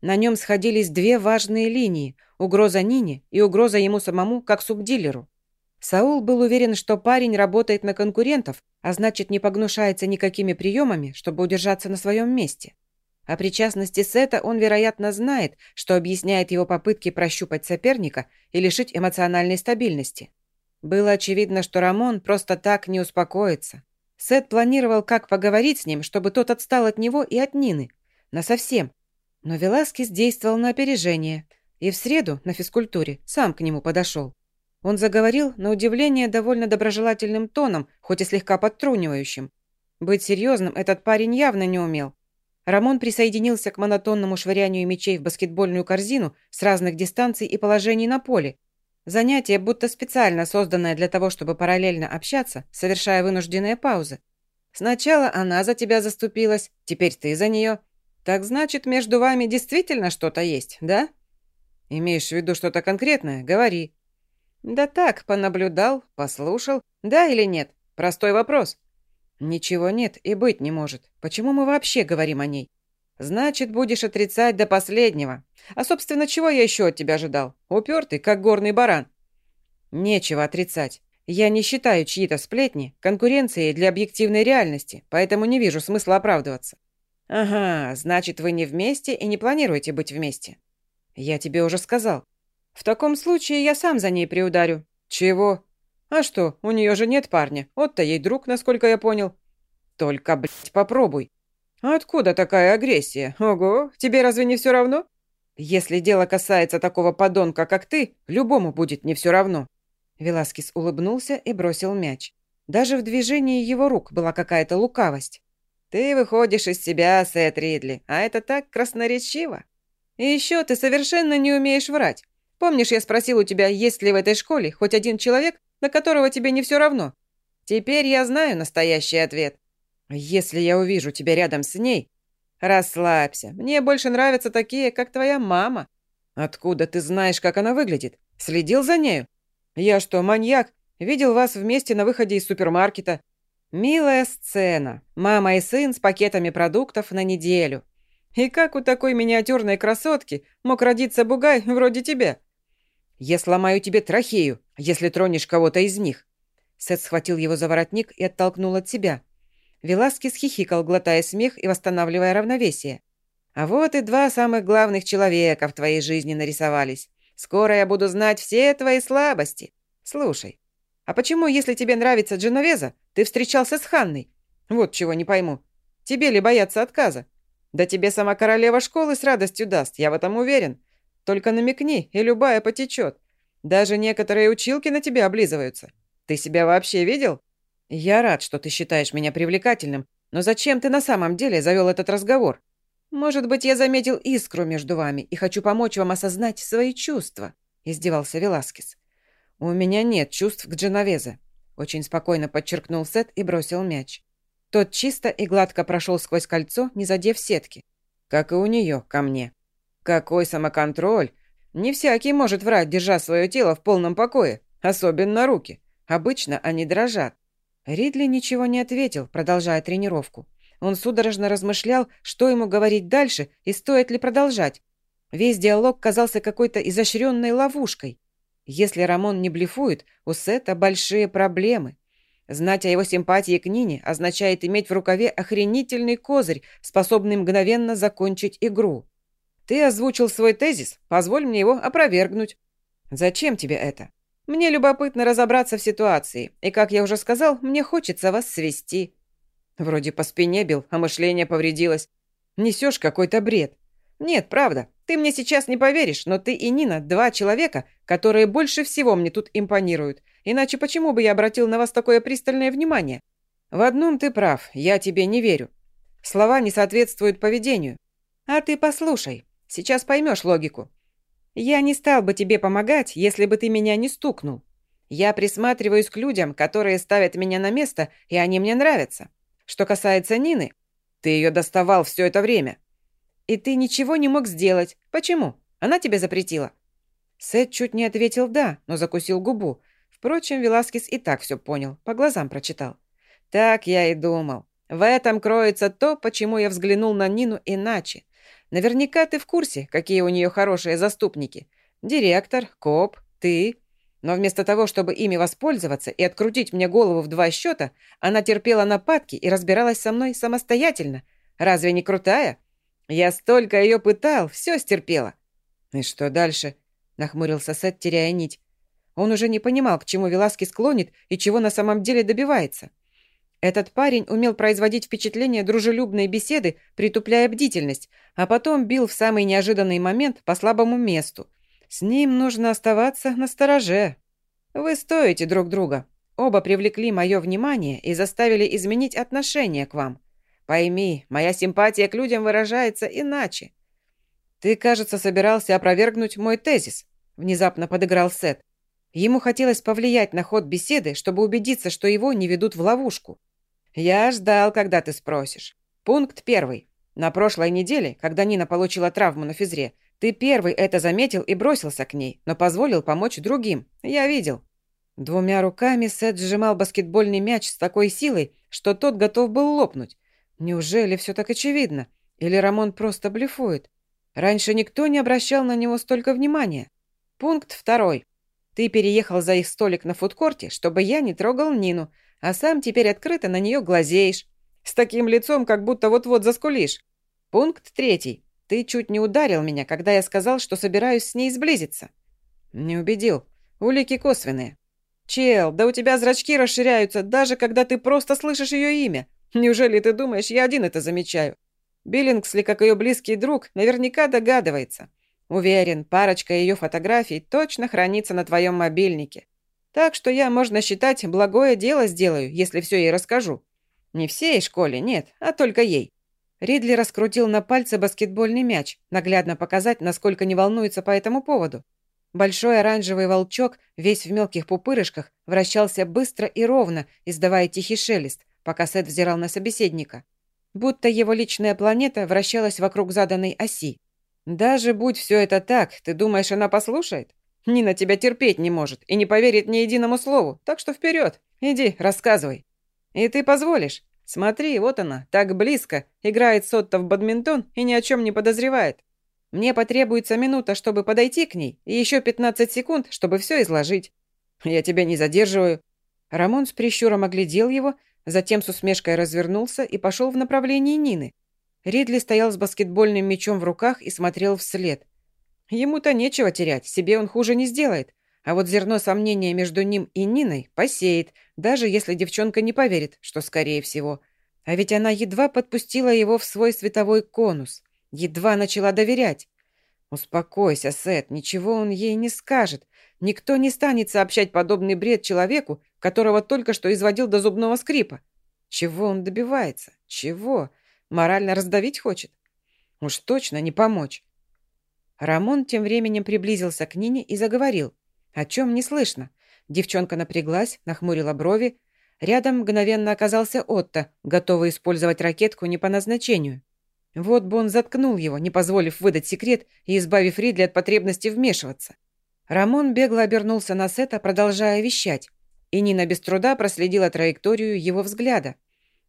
На нем сходились две важные линии – угроза Нине и угроза ему самому как субдилеру. Саул был уверен, что парень работает на конкурентов, а значит, не погнушается никакими приемами, чтобы удержаться на своем месте. О причастности Сета он, вероятно, знает, что объясняет его попытки прощупать соперника и лишить эмоциональной стабильности. Было очевидно, что Рамон просто так не успокоится. Сет планировал, как поговорить с ним, чтобы тот отстал от него и от Нины. Насовсем, но Веласкес действовал на опережение, и в среду на физкультуре сам к нему подошел. Он заговорил, на удивление, довольно доброжелательным тоном, хоть и слегка подтрунивающим. Быть серьезным этот парень явно не умел. Рамон присоединился к монотонному швырянию мячей в баскетбольную корзину с разных дистанций и положений на поле. Занятие, будто специально созданное для того, чтобы параллельно общаться, совершая вынужденные паузы. Сначала она за тебя заступилась, теперь ты за нее. Так значит, между вами действительно что-то есть, да? Имеешь в виду что-то конкретное? Говори. Да так, понаблюдал, послушал. Да или нет? Простой вопрос. Ничего нет и быть не может. Почему мы вообще говорим о ней? Значит, будешь отрицать до последнего. А, собственно, чего я еще от тебя ожидал? Упертый, как горный баран. Нечего отрицать. Я не считаю чьи-то сплетни конкуренцией для объективной реальности, поэтому не вижу смысла оправдываться. Ага, значит, вы не вместе и не планируете быть вместе. Я тебе уже сказал. В таком случае я сам за ней приударю. Чего? А что, у нее же нет парня. Вот-то ей друг, насколько я понял. Только, блядь, попробуй. Откуда такая агрессия? Ого, тебе разве не все равно? Если дело касается такого подонка, как ты, любому будет не все равно. Веласкис улыбнулся и бросил мяч. Даже в движении его рук была какая-то лукавость. «Ты выходишь из себя, Сет Ридли, а это так красноречиво. И еще ты совершенно не умеешь врать. Помнишь, я спросил у тебя, есть ли в этой школе хоть один человек, на которого тебе не все равно? Теперь я знаю настоящий ответ. Если я увижу тебя рядом с ней, расслабься. Мне больше нравятся такие, как твоя мама. Откуда ты знаешь, как она выглядит? Следил за нею? Я что, маньяк? Видел вас вместе на выходе из супермаркета. Милая сцена. Мама и сын с пакетами продуктов на неделю. И как у такой миниатюрной красотки мог родиться бугай вроде тебя? Я сломаю тебе трахею, если тронешь кого-то из них. Сет схватил его за воротник и оттолкнул от себя. Веласки хихикал, глотая смех и восстанавливая равновесие. А вот и два самых главных человека в твоей жизни нарисовались. Скоро я буду знать все твои слабости. Слушай, а почему, если тебе нравится Дженовеза, ты встречался с Ханной? Вот чего не пойму. Тебе ли бояться отказа? Да тебе сама королева школы с радостью даст, я в этом уверен. Только намекни, и любая потечет. Даже некоторые училки на тебя облизываются. Ты себя вообще видел? Я рад, что ты считаешь меня привлекательным, но зачем ты на самом деле завел этот разговор? «Может быть, я заметил искру между вами и хочу помочь вам осознать свои чувства», – издевался Веласкес. «У меня нет чувств к Дженовезе», – очень спокойно подчеркнул Сет и бросил мяч. Тот чисто и гладко прошел сквозь кольцо, не задев сетки. Как и у нее ко мне. Какой самоконтроль! Не всякий может врать, держа свое тело в полном покое, особенно руки. Обычно они дрожат. Ридли ничего не ответил, продолжая тренировку. Он судорожно размышлял, что ему говорить дальше и стоит ли продолжать. Весь диалог казался какой-то изощренной ловушкой. Если Рамон не блефует, у Сета большие проблемы. Знать о его симпатии к Нине означает иметь в рукаве охренительный козырь, способный мгновенно закончить игру. Ты озвучил свой тезис, позволь мне его опровергнуть. Зачем тебе это? Мне любопытно разобраться в ситуации, и, как я уже сказал, мне хочется вас свести. Вроде по спине бил, а мышление повредилось. Несешь какой-то бред. Нет, правда. Ты мне сейчас не поверишь, но ты и Нина – два человека, которые больше всего мне тут импонируют. Иначе почему бы я обратил на вас такое пристальное внимание? В одном ты прав, я тебе не верю. Слова не соответствуют поведению. А ты послушай, сейчас поймешь логику. Я не стал бы тебе помогать, если бы ты меня не стукнул. Я присматриваюсь к людям, которые ставят меня на место, и они мне нравятся. Что касается Нины, ты ее доставал все это время. И ты ничего не мог сделать. Почему? Она тебе запретила?» Сет чуть не ответил «да», но закусил губу. Впрочем, Веласкес и так все понял, по глазам прочитал. «Так я и думал. В этом кроется то, почему я взглянул на Нину иначе. Наверняка ты в курсе, какие у нее хорошие заступники. Директор, коп, ты. Но вместо того, чтобы ими воспользоваться и открутить мне голову в два счета, она терпела нападки и разбиралась со мной самостоятельно. Разве не крутая? Я столько ее пытал, все стерпела. И что дальше? Нахмурился Сет, теряя нить. Он уже не понимал, к чему Веласки склонит и чего на самом деле добивается. Этот парень умел производить впечатление дружелюбной беседы, притупляя бдительность, а потом бил в самый неожиданный момент по слабому месту – с ним нужно оставаться на стороже. Вы стоите друг друга. Оба привлекли мое внимание и заставили изменить отношение к вам. Пойми, моя симпатия к людям выражается иначе». «Ты, кажется, собирался опровергнуть мой тезис», — внезапно подыграл Сет. Ему хотелось повлиять на ход беседы, чтобы убедиться, что его не ведут в ловушку. «Я ждал, когда ты спросишь. Пункт первый. На прошлой неделе, когда Нина получила травму на физре, ты первый это заметил и бросился к ней, но позволил помочь другим. Я видел». Двумя руками Сет сжимал баскетбольный мяч с такой силой, что тот готов был лопнуть. Неужели все так очевидно? Или Рамон просто блефует? Раньше никто не обращал на него столько внимания. Пункт второй. Ты переехал за их столик на фудкорте, чтобы я не трогал Нину, а сам теперь открыто на нее глазеешь. С таким лицом, как будто вот-вот заскулишь. Пункт третий. Ты чуть не ударил меня, когда я сказал, что собираюсь с ней сблизиться. Не убедил. Улики косвенные. Чел, да у тебя зрачки расширяются, даже когда ты просто слышишь ее имя. Неужели ты думаешь, я один это замечаю? Биллингсли, как ее близкий друг, наверняка догадывается. Уверен, парочка ее фотографий точно хранится на твоем мобильнике. Так что я, можно считать, благое дело сделаю, если все ей расскажу. Не всей школе, нет, а только ей». Ридли раскрутил на пальце баскетбольный мяч, наглядно показать, насколько не волнуется по этому поводу. Большой оранжевый волчок, весь в мелких пупырышках, вращался быстро и ровно, издавая тихий шелест, пока Сет взирал на собеседника. Будто его личная планета вращалась вокруг заданной оси. «Даже будь все это так, ты думаешь, она послушает? Нина тебя терпеть не может и не поверит ни единому слову, так что вперед, иди, рассказывай. И ты позволишь? Смотри, вот она, так близко, играет Сотто в бадминтон и ни о чем не подозревает. Мне потребуется минута, чтобы подойти к ней, и еще 15 секунд, чтобы все изложить. Я тебя не задерживаю». Рамон с прищуром оглядел его, затем с усмешкой развернулся и пошел в направлении Нины. Ридли стоял с баскетбольным мячом в руках и смотрел вслед. Ему-то нечего терять, себе он хуже не сделает. А вот зерно сомнения между ним и Ниной посеет, даже если девчонка не поверит, что скорее всего. А ведь она едва подпустила его в свой световой конус. Едва начала доверять. «Успокойся, Сет, ничего он ей не скажет. Никто не станет сообщать подобный бред человеку, которого только что изводил до зубного скрипа. Чего он добивается? Чего? Морально раздавить хочет? Уж точно не помочь. Рамон тем временем приблизился к Нине и заговорил. О чем не слышно. Девчонка напряглась, нахмурила брови. Рядом мгновенно оказался Отто, готовый использовать ракетку не по назначению. Вот бы он заткнул его, не позволив выдать секрет и избавив Ридли от потребности вмешиваться. Рамон бегло обернулся на Сета, продолжая вещать. И Нина без труда проследила траекторию его взгляда.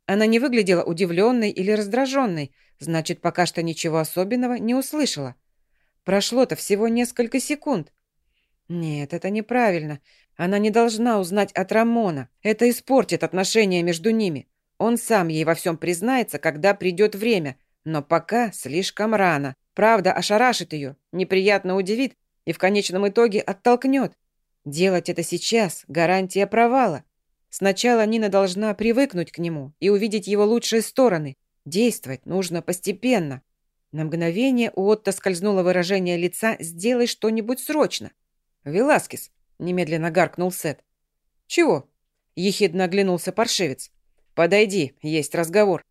Она не выглядела удивленной или раздраженной, значит, пока что ничего особенного не услышала. Прошло-то всего несколько секунд. Нет, это неправильно. Она не должна узнать от Рамона. Это испортит отношения между ними. Он сам ей во всем признается, когда придет время. Но пока слишком рано. Правда ошарашит ее, неприятно удивит и в конечном итоге оттолкнет. Делать это сейчас – гарантия провала. Сначала Нина должна привыкнуть к нему и увидеть его лучшие стороны. Действовать нужно постепенно. На мгновение у Отто скользнуло выражение лица «Сделай что-нибудь срочно». «Веласкес», — немедленно гаркнул Сет. «Чего?» — ехидно оглянулся паршивец. «Подойди, есть разговор».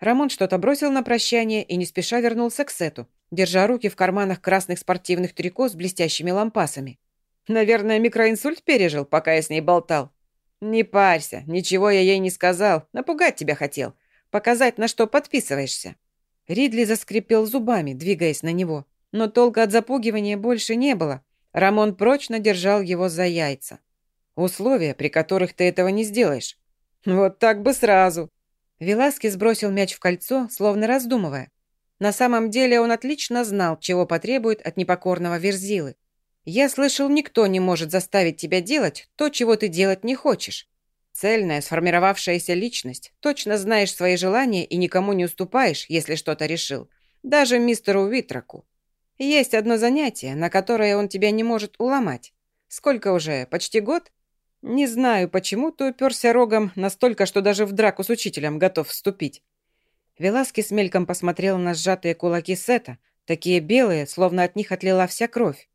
Рамон что-то бросил на прощание и не спеша вернулся к Сету, держа руки в карманах красных спортивных трико с блестящими лампасами. «Наверное, микроинсульт пережил, пока я с ней болтал». «Не парься, ничего я ей не сказал, напугать тебя хотел, показать, на что подписываешься». Ридли заскрипел зубами, двигаясь на него. Но толка от запугивания больше не было. Рамон прочно держал его за яйца. «Условия, при которых ты этого не сделаешь». «Вот так бы сразу». Веласки сбросил мяч в кольцо, словно раздумывая. На самом деле он отлично знал, чего потребует от непокорного Верзилы. «Я слышал, никто не может заставить тебя делать то, чего ты делать не хочешь. Цельная, сформировавшаяся личность. Точно знаешь свои желания и никому не уступаешь, если что-то решил. Даже мистеру Витраку. Есть одно занятие, на которое он тебя не может уломать. Сколько уже? Почти год? Не знаю, почему ты уперся рогом настолько, что даже в драку с учителем готов вступить. Веласки с мельком посмотрел на сжатые кулаки Сета, такие белые, словно от них отлила вся кровь.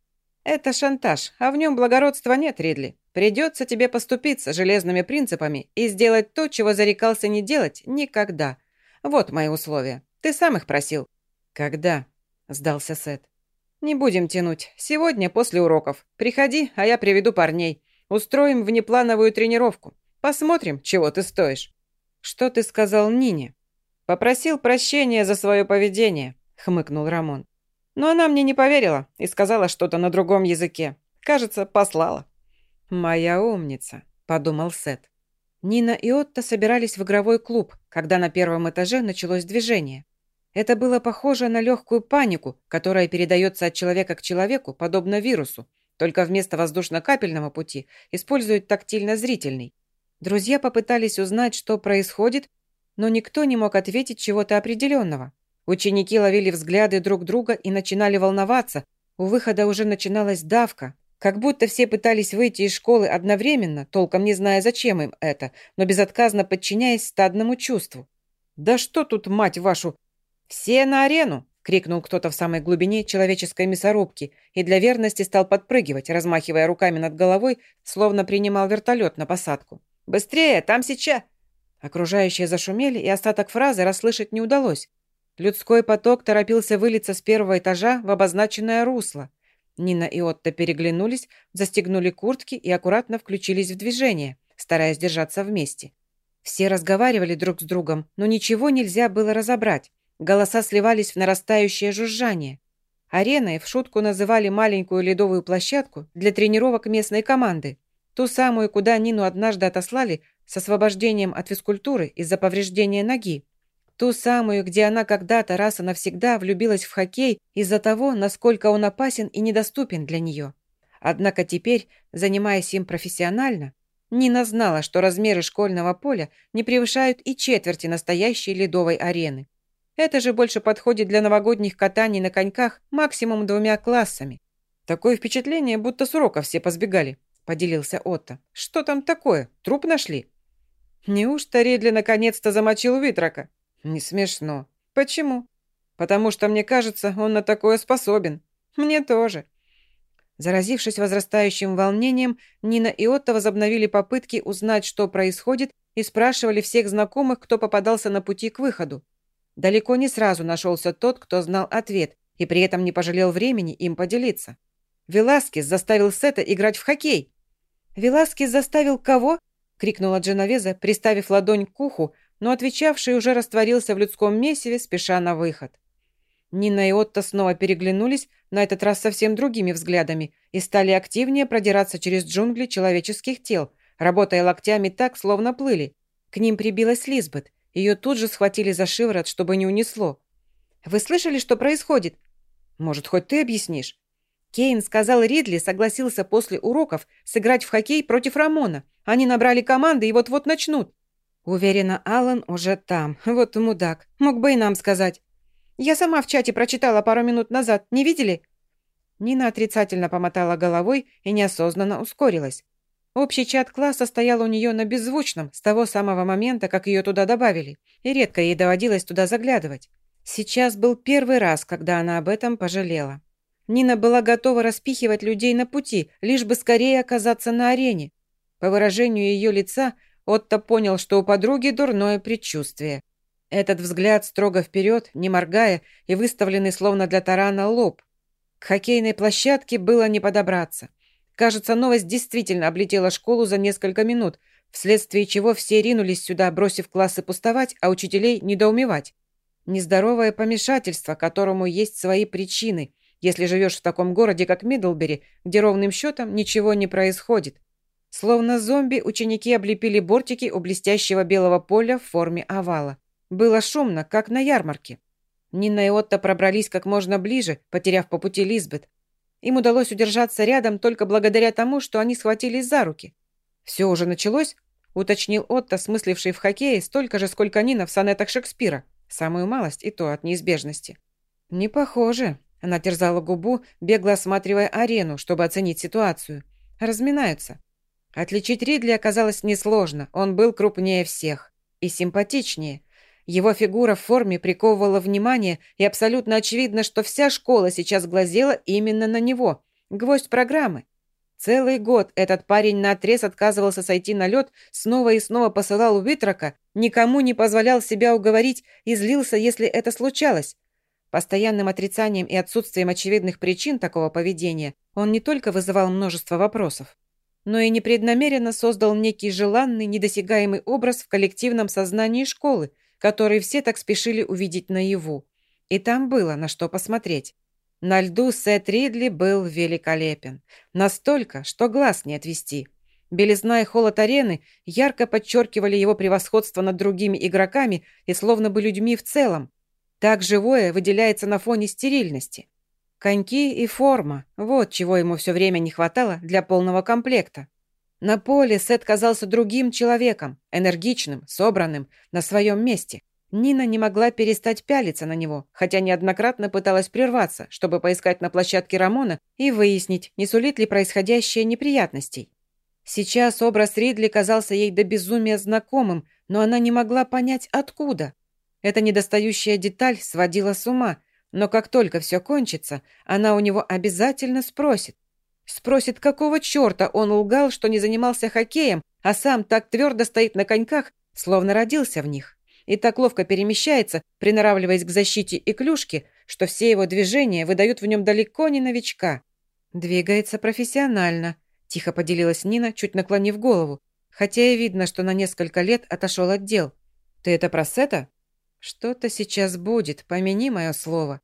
Это шантаж, а в нем благородства нет, Ридли. Придется тебе поступиться железными принципами и сделать то, чего зарекался не делать никогда. Вот мои условия. Ты сам их просил». «Когда?» – сдался Сет. «Не будем тянуть. Сегодня после уроков. Приходи, а я приведу парней. Устроим внеплановую тренировку. Посмотрим, чего ты стоишь». «Что ты сказал Нине?» «Попросил прощения за свое поведение», – хмыкнул Рамон. «Но она мне не поверила и сказала что-то на другом языке. Кажется, послала». «Моя умница», – подумал Сет. Нина и Отто собирались в игровой клуб, когда на первом этаже началось движение. Это было похоже на легкую панику, которая передается от человека к человеку, подобно вирусу, только вместо воздушно-капельного пути используют тактильно-зрительный. Друзья попытались узнать, что происходит, но никто не мог ответить чего-то определенного. Ученики ловили взгляды друг друга и начинали волноваться. У выхода уже начиналась давка, как будто все пытались выйти из школы одновременно, толком не зная, зачем им это, но безотказно подчиняясь стадному чувству. «Да что тут, мать вашу!» «Все на арену!» — крикнул кто-то в самой глубине человеческой мясорубки и для верности стал подпрыгивать, размахивая руками над головой, словно принимал вертолет на посадку. «Быстрее! Там сейчас!» Окружающие зашумели, и остаток фразы расслышать не удалось. Людской поток торопился вылиться с первого этажа в обозначенное русло. Нина и Отто переглянулись, застегнули куртки и аккуратно включились в движение, стараясь держаться вместе. Все разговаривали друг с другом, но ничего нельзя было разобрать. Голоса сливались в нарастающее жужжание. Ареной в шутку называли маленькую ледовую площадку для тренировок местной команды. Ту самую, куда Нину однажды отослали с освобождением от физкультуры из-за повреждения ноги. Ту самую, где она когда-то раз и навсегда влюбилась в хоккей из-за того, насколько он опасен и недоступен для нее. Однако теперь, занимаясь им профессионально, Нина знала, что размеры школьного поля не превышают и четверти настоящей ледовой арены. Это же больше подходит для новогодних катаний на коньках максимум двумя классами. Такое впечатление, будто с урока все позбегали, поделился Отто. Что там такое? Труп нашли? Неужто Ридли наконец-то замочил Витрака? «Не смешно. Почему?» «Потому что, мне кажется, он на такое способен. Мне тоже». Заразившись возрастающим волнением, Нина и Отто возобновили попытки узнать, что происходит, и спрашивали всех знакомых, кто попадался на пути к выходу. Далеко не сразу нашелся тот, кто знал ответ, и при этом не пожалел времени им поделиться. Веласкес заставил Сета играть в хоккей. «Веласкес заставил кого?» — крикнула Дженовеза, приставив ладонь к уху, но отвечавший уже растворился в людском месиве, спеша на выход. Нина и Отто снова переглянулись, на этот раз совсем другими взглядами, и стали активнее продираться через джунгли человеческих тел, работая локтями так, словно плыли. К ним прибилась Лизбет. Ее тут же схватили за шиворот, чтобы не унесло. «Вы слышали, что происходит?» «Может, хоть ты объяснишь?» Кейн сказал Ридли, согласился после уроков сыграть в хоккей против Рамона. Они набрали команды и вот-вот начнут. Уверена, Алан уже там. Вот мудак. Мог бы и нам сказать. Я сама в чате прочитала пару минут назад. Не видели? Нина отрицательно помотала головой и неосознанно ускорилась. Общий чат класса стоял у нее на беззвучном с того самого момента, как ее туда добавили, и редко ей доводилось туда заглядывать. Сейчас был первый раз, когда она об этом пожалела. Нина была готова распихивать людей на пути, лишь бы скорее оказаться на арене. По выражению ее лица, Отто понял, что у подруги дурное предчувствие. Этот взгляд строго вперед, не моргая, и выставленный словно для тарана лоб. К хоккейной площадке было не подобраться. Кажется, новость действительно облетела школу за несколько минут, вследствие чего все ринулись сюда, бросив классы пустовать, а учителей недоумевать. Нездоровое помешательство, которому есть свои причины, если живешь в таком городе, как Мидлбери, где ровным счетом ничего не происходит. Словно зомби, ученики облепили бортики у блестящего белого поля в форме овала. Было шумно, как на ярмарке. Нина и Отто пробрались как можно ближе, потеряв по пути Лизбет. Им удалось удержаться рядом только благодаря тому, что они схватились за руки. «Все уже началось?» — уточнил Отто, смысливший в хоккее столько же, сколько Нина в сонетах Шекспира. Самую малость и то от неизбежности. «Не похоже», — она терзала губу, бегло осматривая арену, чтобы оценить ситуацию. «Разминаются. Отличить Ридли оказалось несложно, он был крупнее всех. И симпатичнее. Его фигура в форме приковывала внимание, и абсолютно очевидно, что вся школа сейчас глазела именно на него. Гвоздь программы. Целый год этот парень наотрез отказывался сойти на лед, снова и снова посылал Уитрока, никому не позволял себя уговорить и злился, если это случалось. Постоянным отрицанием и отсутствием очевидных причин такого поведения он не только вызывал множество вопросов, но и непреднамеренно создал некий желанный, недосягаемый образ в коллективном сознании школы, который все так спешили увидеть наяву. И там было на что посмотреть. На льду Сет Ридли был великолепен. Настолько, что глаз не отвести. Белизна и холод арены ярко подчеркивали его превосходство над другими игроками и словно бы людьми в целом. Так живое выделяется на фоне стерильности. Коньки и форма – вот чего ему все время не хватало для полного комплекта. На поле Сет казался другим человеком, энергичным, собранным, на своем месте – Нина не могла перестать пялиться на него, хотя неоднократно пыталась прерваться, чтобы поискать на площадке Рамона и выяснить, не сулит ли происходящее неприятностей. Сейчас образ Ридли казался ей до безумия знакомым, но она не могла понять, откуда. Эта недостающая деталь сводила с ума, но как только все кончится, она у него обязательно спросит. Спросит, какого черта он лгал, что не занимался хоккеем, а сам так твердо стоит на коньках, словно родился в них и так ловко перемещается, приноравливаясь к защите и клюшке, что все его движения выдают в нем далеко не новичка. «Двигается профессионально», – тихо поделилась Нина, чуть наклонив голову, хотя и видно, что на несколько лет отошел от дел. «Ты это про Сета?» «Что-то сейчас будет, помяни мое слово.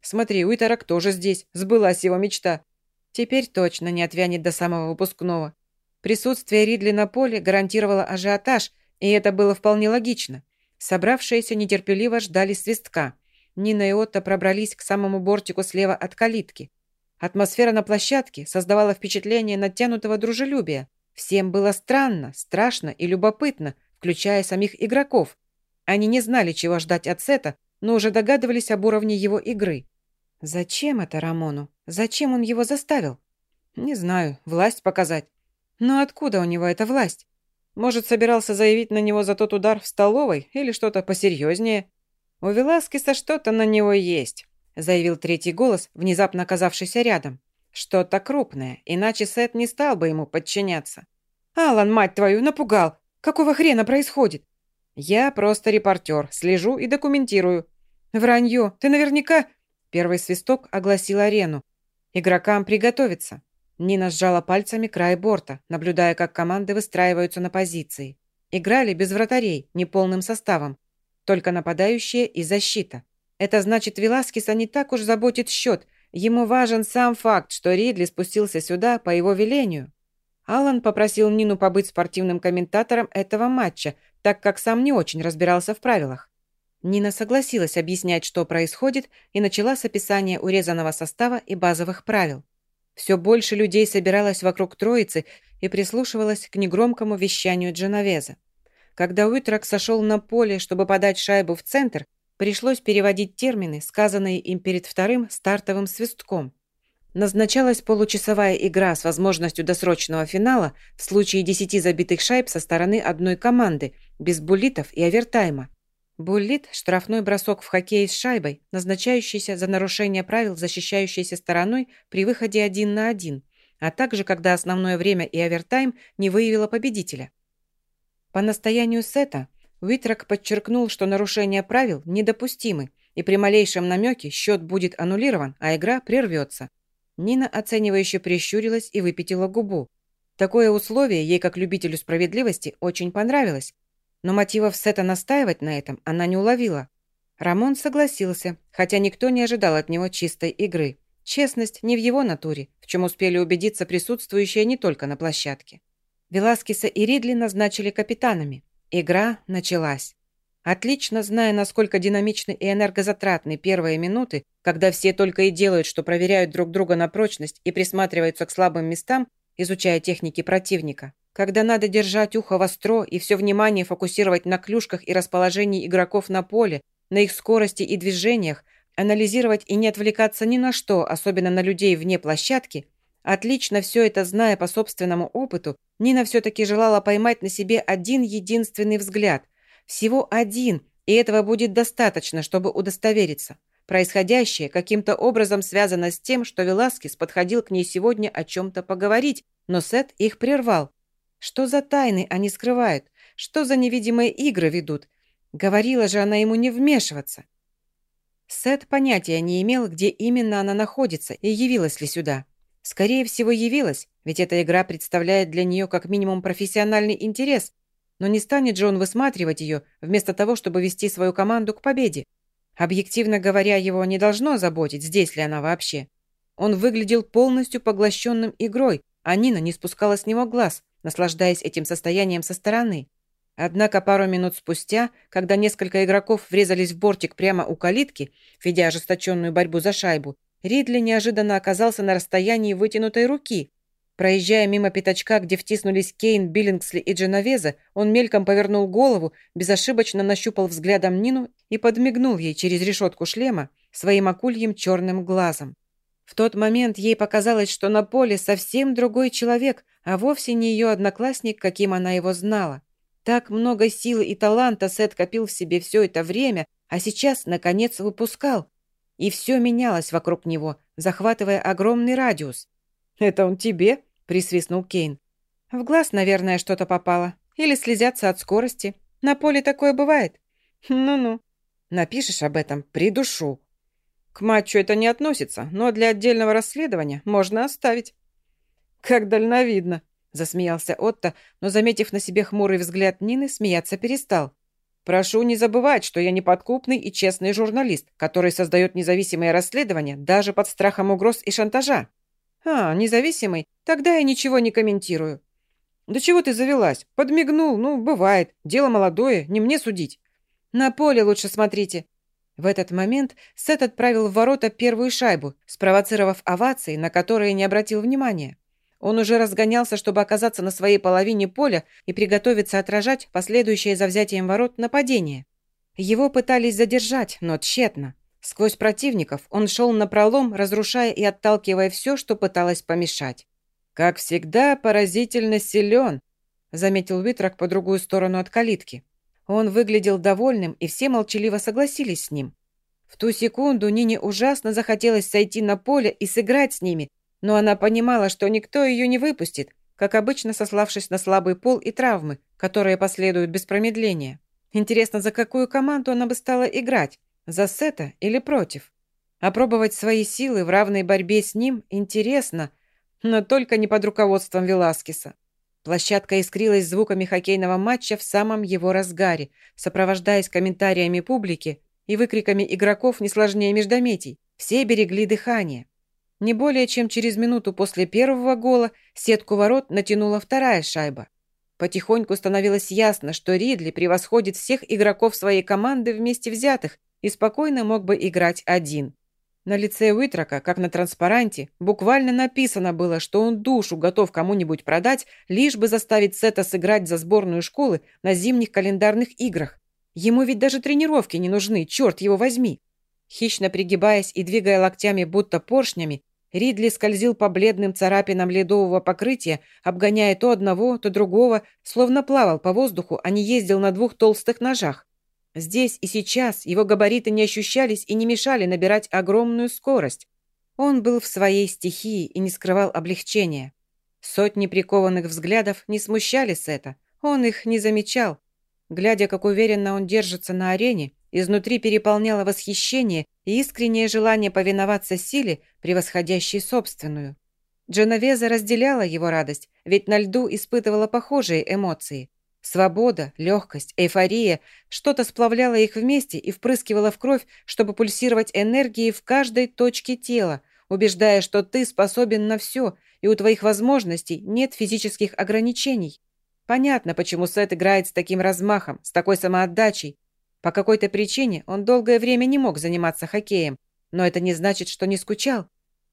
Смотри, Уитерок тоже здесь, сбылась его мечта. Теперь точно не отвянет до самого выпускного. Присутствие Ридли на поле гарантировало ажиотаж, и это было вполне логично. Собравшиеся нетерпеливо ждали свистка. Нина и Отто пробрались к самому бортику слева от калитки. Атмосфера на площадке создавала впечатление натянутого дружелюбия. Всем было странно, страшно и любопытно, включая самих игроков. Они не знали, чего ждать от Сета, но уже догадывались об уровне его игры. Зачем это Рамону? Зачем он его заставил? Не знаю, власть показать. Но откуда у него эта власть? Может, собирался заявить на него за тот удар в столовой или что-то посерьезнее? У Веласкеса что-то на него есть, заявил третий голос, внезапно оказавшийся рядом. Что-то крупное, иначе Сет не стал бы ему подчиняться. «Алан, мать твою, напугал! Какого хрена происходит?» «Я просто репортер, слежу и документирую». «Вранье, ты наверняка...» Первый свисток огласил арену. «Игрокам приготовиться. Нина сжала пальцами край борта, наблюдая, как команды выстраиваются на позиции. Играли без вратарей, неполным составом. Только нападающие и защита. Это значит, Веласкеса не так уж заботит счет. Ему важен сам факт, что Ридли спустился сюда по его велению. Алан попросил Нину побыть спортивным комментатором этого матча, так как сам не очень разбирался в правилах. Нина согласилась объяснять, что происходит, и начала с описания урезанного состава и базовых правил. Все больше людей собиралось вокруг троицы и прислушивалось к негромкому вещанию Дженовеза. Когда Уитрак сошел на поле, чтобы подать шайбу в центр, пришлось переводить термины, сказанные им перед вторым стартовым свистком. Назначалась получасовая игра с возможностью досрочного финала в случае десяти забитых шайб со стороны одной команды, без буллитов и овертайма. Буллит – штрафной бросок в хоккее с шайбой, назначающийся за нарушение правил защищающейся стороной при выходе один на один, а также когда основное время и овертайм не выявило победителя. По настоянию Сета Уитрак подчеркнул, что нарушения правил недопустимы, и при малейшем намеке счет будет аннулирован, а игра прервется. Нина оценивающе прищурилась и выпятила губу. Такое условие ей, как любителю справедливости, очень понравилось, но мотивов Сета настаивать на этом она не уловила. Рамон согласился, хотя никто не ожидал от него чистой игры. Честность не в его натуре, в чем успели убедиться присутствующие не только на площадке. Веласкеса и Ридли назначили капитанами. Игра началась. Отлично зная, насколько динамичны и энергозатратны первые минуты, когда все только и делают, что проверяют друг друга на прочность и присматриваются к слабым местам, изучая техники противника, когда надо держать ухо востро и все внимание фокусировать на клюшках и расположении игроков на поле, на их скорости и движениях, анализировать и не отвлекаться ни на что, особенно на людей вне площадки, отлично все это зная по собственному опыту, Нина все-таки желала поймать на себе один единственный взгляд. Всего один, и этого будет достаточно, чтобы удостовериться. Происходящее каким-то образом связано с тем, что Веласкес подходил к ней сегодня о чем-то поговорить, но Сет их прервал. Что за тайны они скрывают? Что за невидимые игры ведут? Говорила же она ему не вмешиваться. Сет понятия не имел, где именно она находится и явилась ли сюда. Скорее всего, явилась, ведь эта игра представляет для нее как минимум профессиональный интерес, но не станет же он высматривать ее, вместо того, чтобы вести свою команду к победе. Объективно говоря, его не должно заботить, здесь ли она вообще. Он выглядел полностью поглощенным игрой, а Нина не спускала с него глаз, наслаждаясь этим состоянием со стороны. Однако пару минут спустя, когда несколько игроков врезались в бортик прямо у калитки, ведя ожесточенную борьбу за шайбу, Ридли неожиданно оказался на расстоянии вытянутой руки. Проезжая мимо пятачка, где втиснулись Кейн, Биллингсли и Дженовеза, он мельком повернул голову, безошибочно нащупал взглядом Нину и подмигнул ей через решетку шлема своим акульем черным глазом. В тот момент ей показалось, что на поле совсем другой человек, а вовсе не ее одноклассник, каким она его знала. Так много силы и таланта Сет копил в себе все это время, а сейчас, наконец, выпускал. И все менялось вокруг него, захватывая огромный радиус. «Это он тебе?» – присвистнул Кейн. «В глаз, наверное, что-то попало. Или слезятся от скорости. На поле такое бывает. Ну-ну. Напишешь об этом, придушу». «К матчу это не относится, но для отдельного расследования можно оставить». «Как дальновидно», – засмеялся Отто, но, заметив на себе хмурый взгляд Нины, смеяться перестал. Прошу не забывать, что я неподкупный и честный журналист, который создает независимые расследования даже под страхом угроз и шантажа. А, независимый? Тогда я ничего не комментирую. Да чего ты завелась? Подмигнул, ну, бывает. Дело молодое, не мне судить. На поле лучше смотрите. В этот момент Сет отправил в ворота первую шайбу, спровоцировав овации, на которые не обратил внимания. Он уже разгонялся, чтобы оказаться на своей половине поля и приготовиться отражать последующее за взятием ворот нападение. Его пытались задержать, но тщетно. Сквозь противников он шел на пролом, разрушая и отталкивая все, что пыталось помешать. «Как всегда, поразительно силен», — заметил Витрак по другую сторону от калитки. Он выглядел довольным, и все молчаливо согласились с ним. В ту секунду Нине ужасно захотелось сойти на поле и сыграть с ними, но она понимала, что никто ее не выпустит, как обычно сославшись на слабый пол и травмы, которые последуют без промедления. Интересно, за какую команду она бы стала играть? За Сета или против? Опробовать свои силы в равной борьбе с ним интересно, но только не под руководством Веласкеса. Площадка искрилась звуками хоккейного матча в самом его разгаре, сопровождаясь комментариями публики и выкриками игроков не сложнее междометий. Все берегли дыхание. Не более чем через минуту после первого гола сетку ворот натянула вторая шайба. Потихоньку становилось ясно, что Ридли превосходит всех игроков своей команды вместе взятых и спокойно мог бы играть один. На лице Уитрака, как на транспаранте, буквально написано было, что он душу готов кому-нибудь продать, лишь бы заставить Сета сыграть за сборную школы на зимних календарных играх. Ему ведь даже тренировки не нужны, черт его возьми. Хищно пригибаясь и двигая локтями, будто поршнями, Ридли скользил по бледным царапинам ледового покрытия, обгоняя то одного, то другого, словно плавал по воздуху, а не ездил на двух толстых ножах. Здесь и сейчас его габариты не ощущались и не мешали набирать огромную скорость. Он был в своей стихии и не скрывал облегчения. Сотни прикованных взглядов не смущали Сета, он их не замечал. Глядя, как уверенно он держится на арене, Изнутри переполняло восхищение и искреннее желание повиноваться силе, превосходящей собственную. Дженовеза разделяла его радость, ведь на льду испытывала похожие эмоции. Свобода, легкость, эйфория – что-то сплавляло их вместе и впрыскивало в кровь, чтобы пульсировать энергией в каждой точке тела, убеждая, что ты способен на все, и у твоих возможностей нет физических ограничений. Понятно, почему Сет играет с таким размахом, с такой самоотдачей, по какой-то причине он долгое время не мог заниматься хоккеем, но это не значит, что не скучал.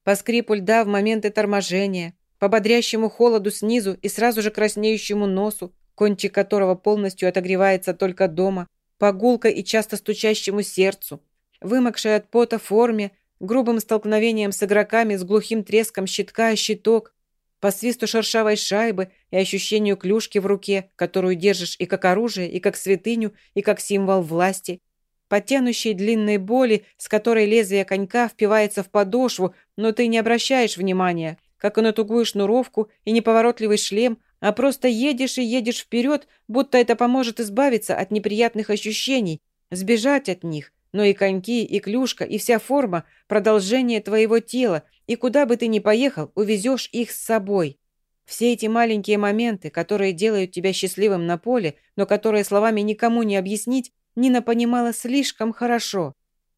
По скрипу льда в моменты торможения, по бодрящему холоду снизу и сразу же краснеющему носу, кончик которого полностью отогревается только дома, по гулкой и часто стучащему сердцу, вымокшей от пота форме, грубым столкновением с игроками с глухим треском щитка и щиток, по свисту шершавой шайбы и ощущению клюшки в руке, которую держишь и как оружие, и как святыню, и как символ власти, по тянущей длинной боли, с которой лезвие конька впивается в подошву, но ты не обращаешь внимания, как и на тугую шнуровку и неповоротливый шлем, а просто едешь и едешь вперед, будто это поможет избавиться от неприятных ощущений, сбежать от них. Но и коньки, и клюшка, и вся форма – продолжение твоего тела, и куда бы ты ни поехал, увезешь их с собой. Все эти маленькие моменты, которые делают тебя счастливым на поле, но которые словами никому не объяснить, Нина понимала слишком хорошо.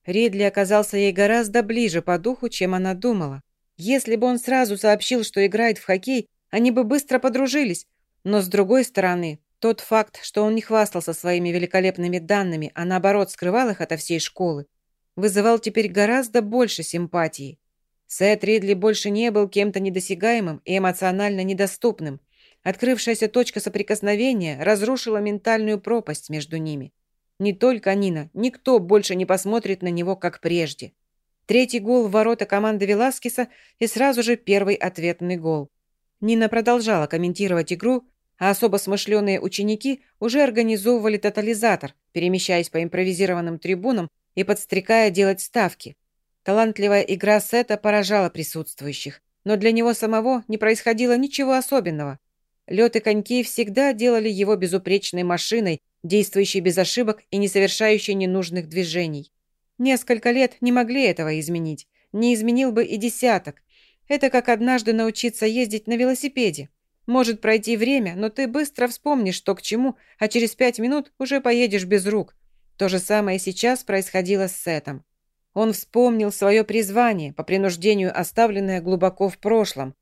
Ридли оказался ей гораздо ближе по духу, чем она думала. Если бы он сразу сообщил, что играет в хоккей, они бы быстро подружились. Но с другой стороны, тот факт, что он не хвастался своими великолепными данными, а наоборот скрывал их ото всей школы, вызывал теперь гораздо больше симпатии. Сет Ридли больше не был кем-то недосягаемым и эмоционально недоступным. Открывшаяся точка соприкосновения разрушила ментальную пропасть между ними. Не только Нина, никто больше не посмотрит на него, как прежде. Третий гол в ворота команды Веласкеса и сразу же первый ответный гол. Нина продолжала комментировать игру, а особо смышленые ученики уже организовывали тотализатор, перемещаясь по импровизированным трибунам и подстрекая делать ставки. Талантливая игра Сета поражала присутствующих, но для него самого не происходило ничего особенного. Лед и коньки всегда делали его безупречной машиной, действующей без ошибок и не совершающей ненужных движений. Несколько лет не могли этого изменить. Не изменил бы и десяток. Это как однажды научиться ездить на велосипеде. Может пройти время, но ты быстро вспомнишь, что к чему, а через пять минут уже поедешь без рук. То же самое сейчас происходило с Сетом. Он вспомнил свое призвание, по принуждению оставленное глубоко в прошлом,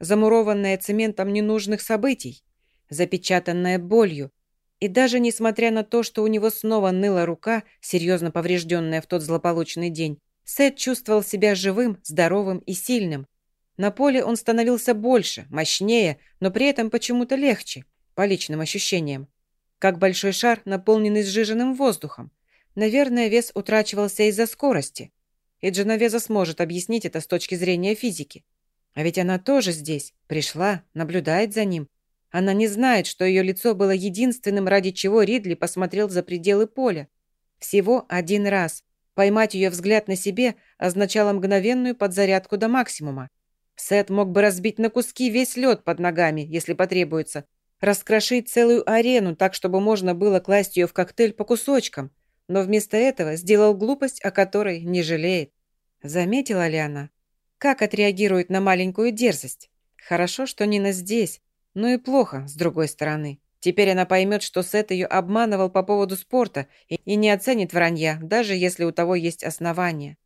замурованное цементом ненужных событий, запечатанное болью, и даже несмотря на то, что у него снова ныла рука, серьезно поврежденная в тот злополучный день, Сет чувствовал себя живым, здоровым и сильным. На поле он становился больше, мощнее, но при этом почему-то легче, по личным ощущениям. Как большой шар, наполненный сжиженным воздухом. Наверное, вес утрачивался из-за скорости. И Дженовеза сможет объяснить это с точки зрения физики. А ведь она тоже здесь, пришла, наблюдает за ним, она не знает, что ее лицо было единственным, ради чего Ридли посмотрел за пределы поля. Всего один раз. Поймать ее взгляд на себе означало мгновенную подзарядку до максимума. Сет мог бы разбить на куски весь лед под ногами, если потребуется. Раскрошить целую арену так, чтобы можно было класть ее в коктейль по кусочкам. Но вместо этого сделал глупость, о которой не жалеет. Заметила ли она? Как отреагирует на маленькую дерзость? Хорошо, что Нина здесь. Ну и плохо, с другой стороны. Теперь она поймет, что Сет ее обманывал по поводу спорта и, и не оценит вранья, даже если у того есть основания.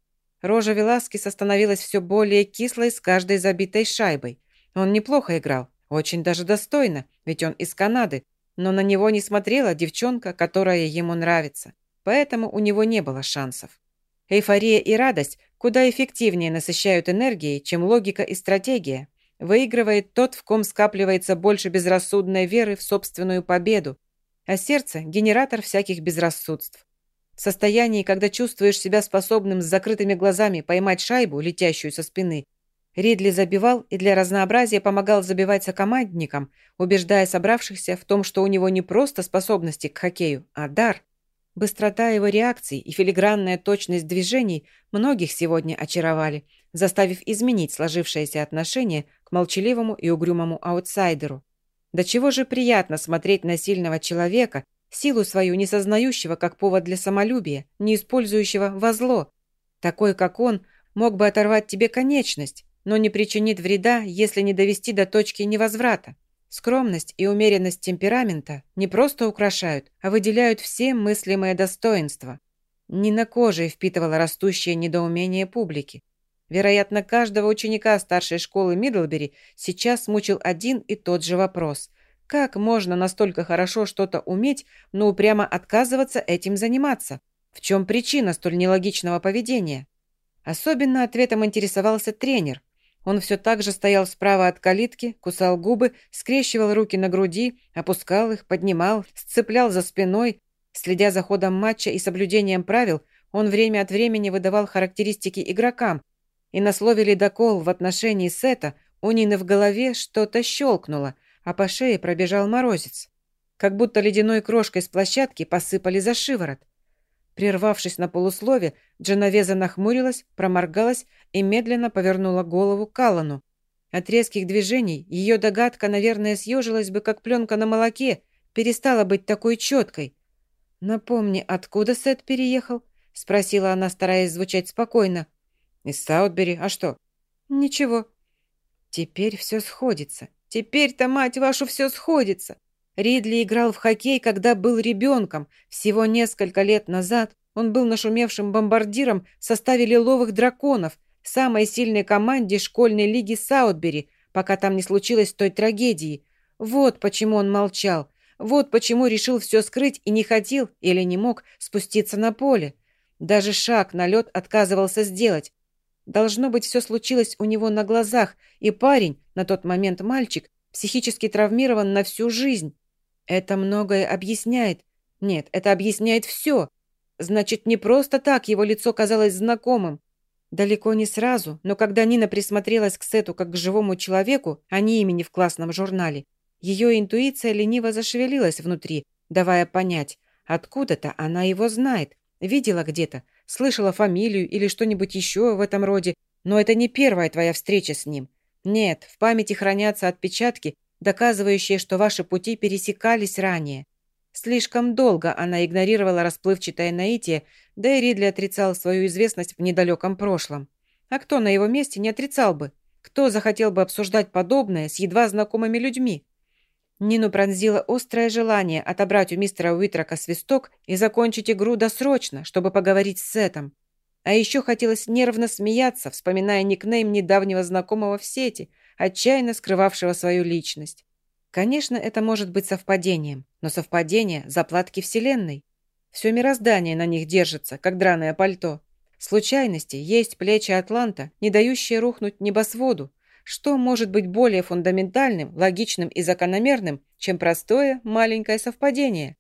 Рожа Веласкеса становилась все более кислой с каждой забитой шайбой. Он неплохо играл, очень даже достойно, ведь он из Канады, но на него не смотрела девчонка, которая ему нравится. Поэтому у него не было шансов. Эйфория и радость куда эффективнее насыщают энергией, чем логика и стратегия. Выигрывает тот, в ком скапливается больше безрассудной веры в собственную победу, а сердце – генератор всяких безрассудств. В состоянии, когда чувствуешь себя способным с закрытыми глазами поймать шайбу, летящую со спины, Ридли забивал и для разнообразия помогал забивать сокомандникам, убеждая собравшихся в том, что у него не просто способности к хоккею, а дар. Быстрота его реакций и филигранная точность движений многих сегодня очаровали, заставив изменить сложившееся отношение к молчаливому и угрюмому аутсайдеру. До чего же приятно смотреть на сильного человека, силу свою не сознающего как повод для самолюбия, не использующего во зло. Такой, как он, мог бы оторвать тебе конечность, но не причинит вреда, если не довести до точки невозврата. Скромность и умеренность темперамента не просто украшают, а выделяют все мыслимые достоинства. Ни на коже впитывало растущее недоумение публики. Вероятно, каждого ученика старшей школы Мидлбери сейчас мучил один и тот же вопрос. Как можно настолько хорошо что-то уметь, но упрямо отказываться этим заниматься? В чем причина столь нелогичного поведения? Особенно ответом интересовался тренер – он все так же стоял справа от калитки, кусал губы, скрещивал руки на груди, опускал их, поднимал, сцеплял за спиной. Следя за ходом матча и соблюдением правил, он время от времени выдавал характеристики игрокам, и на слове «ледокол» в отношении Сета у Нины в голове что-то щелкнуло, а по шее пробежал морозец. Как будто ледяной крошкой с площадки посыпали за шиворот. Прервавшись на полуслове, Дженовеза нахмурилась, проморгалась и медленно повернула голову к Аллану. От резких движений ее догадка, наверное, съежилась бы, как пленка на молоке, перестала быть такой четкой. «Напомни, откуда Сет переехал?» — спросила она, стараясь звучать спокойно. «Из Саутбери. А что?» «Ничего». «Теперь все сходится. Теперь-то, мать вашу, все сходится. Ридли играл в хоккей, когда был ребенком. Всего несколько лет назад он был нашумевшим бомбардиром в составе лиловых драконов, самой сильной команде школьной лиги Саутбери, пока там не случилось той трагедии. Вот почему он молчал. Вот почему решил все скрыть и не хотел или не мог спуститься на поле. Даже шаг на лед отказывался сделать. Должно быть, все случилось у него на глазах, и парень, на тот момент мальчик, психически травмирован на всю жизнь. Это многое объясняет. Нет, это объясняет все. Значит, не просто так его лицо казалось знакомым. Далеко не сразу, но когда Нина присмотрелась к Сету как к живому человеку, а не имени в классном журнале, ее интуиция лениво зашевелилась внутри, давая понять, откуда-то она его знает, видела где-то, слышала фамилию или что-нибудь еще в этом роде, но это не первая твоя встреча с ним. Нет, в памяти хранятся отпечатки, доказывающие, что ваши пути пересекались ранее. Слишком долго она игнорировала расплывчатое наитие, да и Ридли отрицал свою известность в недалеком прошлом. А кто на его месте не отрицал бы? Кто захотел бы обсуждать подобное с едва знакомыми людьми? Нину пронзило острое желание отобрать у мистера Уитрока свисток и закончить игру досрочно, чтобы поговорить с Сетом. А еще хотелось нервно смеяться, вспоминая никнейм недавнего знакомого в сети, отчаянно скрывавшего свою личность. Конечно, это может быть совпадением, но совпадение – заплатки Вселенной. Все мироздание на них держится, как драное пальто. Случайности есть плечи Атланта, не дающие рухнуть небосводу. Что может быть более фундаментальным, логичным и закономерным, чем простое маленькое совпадение?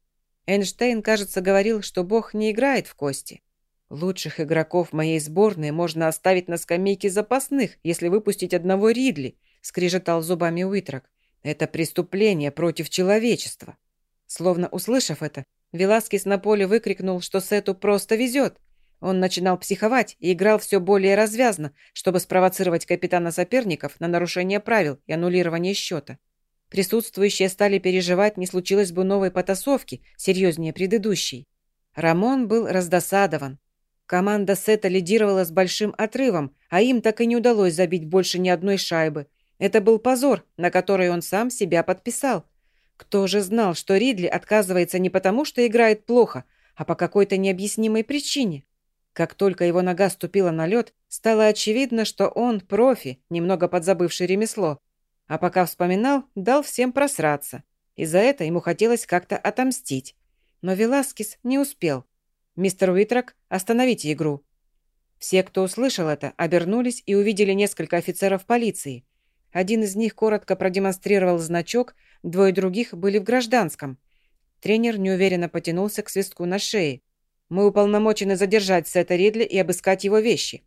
Эйнштейн, кажется, говорил, что Бог не играет в кости. Лучших игроков моей сборной можно оставить на скамейке запасных, если выпустить одного Ридли –— скрежетал зубами Уитрок. «Это преступление против человечества». Словно услышав это, Веласкис на поле выкрикнул, что Сету просто везет. Он начинал психовать и играл все более развязно, чтобы спровоцировать капитана соперников на нарушение правил и аннулирование счета. Присутствующие стали переживать, не случилось бы новой потасовки, серьезнее предыдущей. Рамон был раздосадован. Команда Сета лидировала с большим отрывом, а им так и не удалось забить больше ни одной шайбы – это был позор, на который он сам себя подписал. Кто же знал, что Ридли отказывается не потому, что играет плохо, а по какой-то необъяснимой причине? Как только его нога ступила на лед, стало очевидно, что он профи, немного подзабывший ремесло. А пока вспоминал, дал всем просраться. И за это ему хотелось как-то отомстить. Но Веласкис не успел. «Мистер Уитрак, остановите игру». Все, кто услышал это, обернулись и увидели несколько офицеров полиции. Один из них коротко продемонстрировал значок, двое других были в гражданском. Тренер неуверенно потянулся к свистку на шее. «Мы уполномочены задержать Сета Ридли и обыскать его вещи.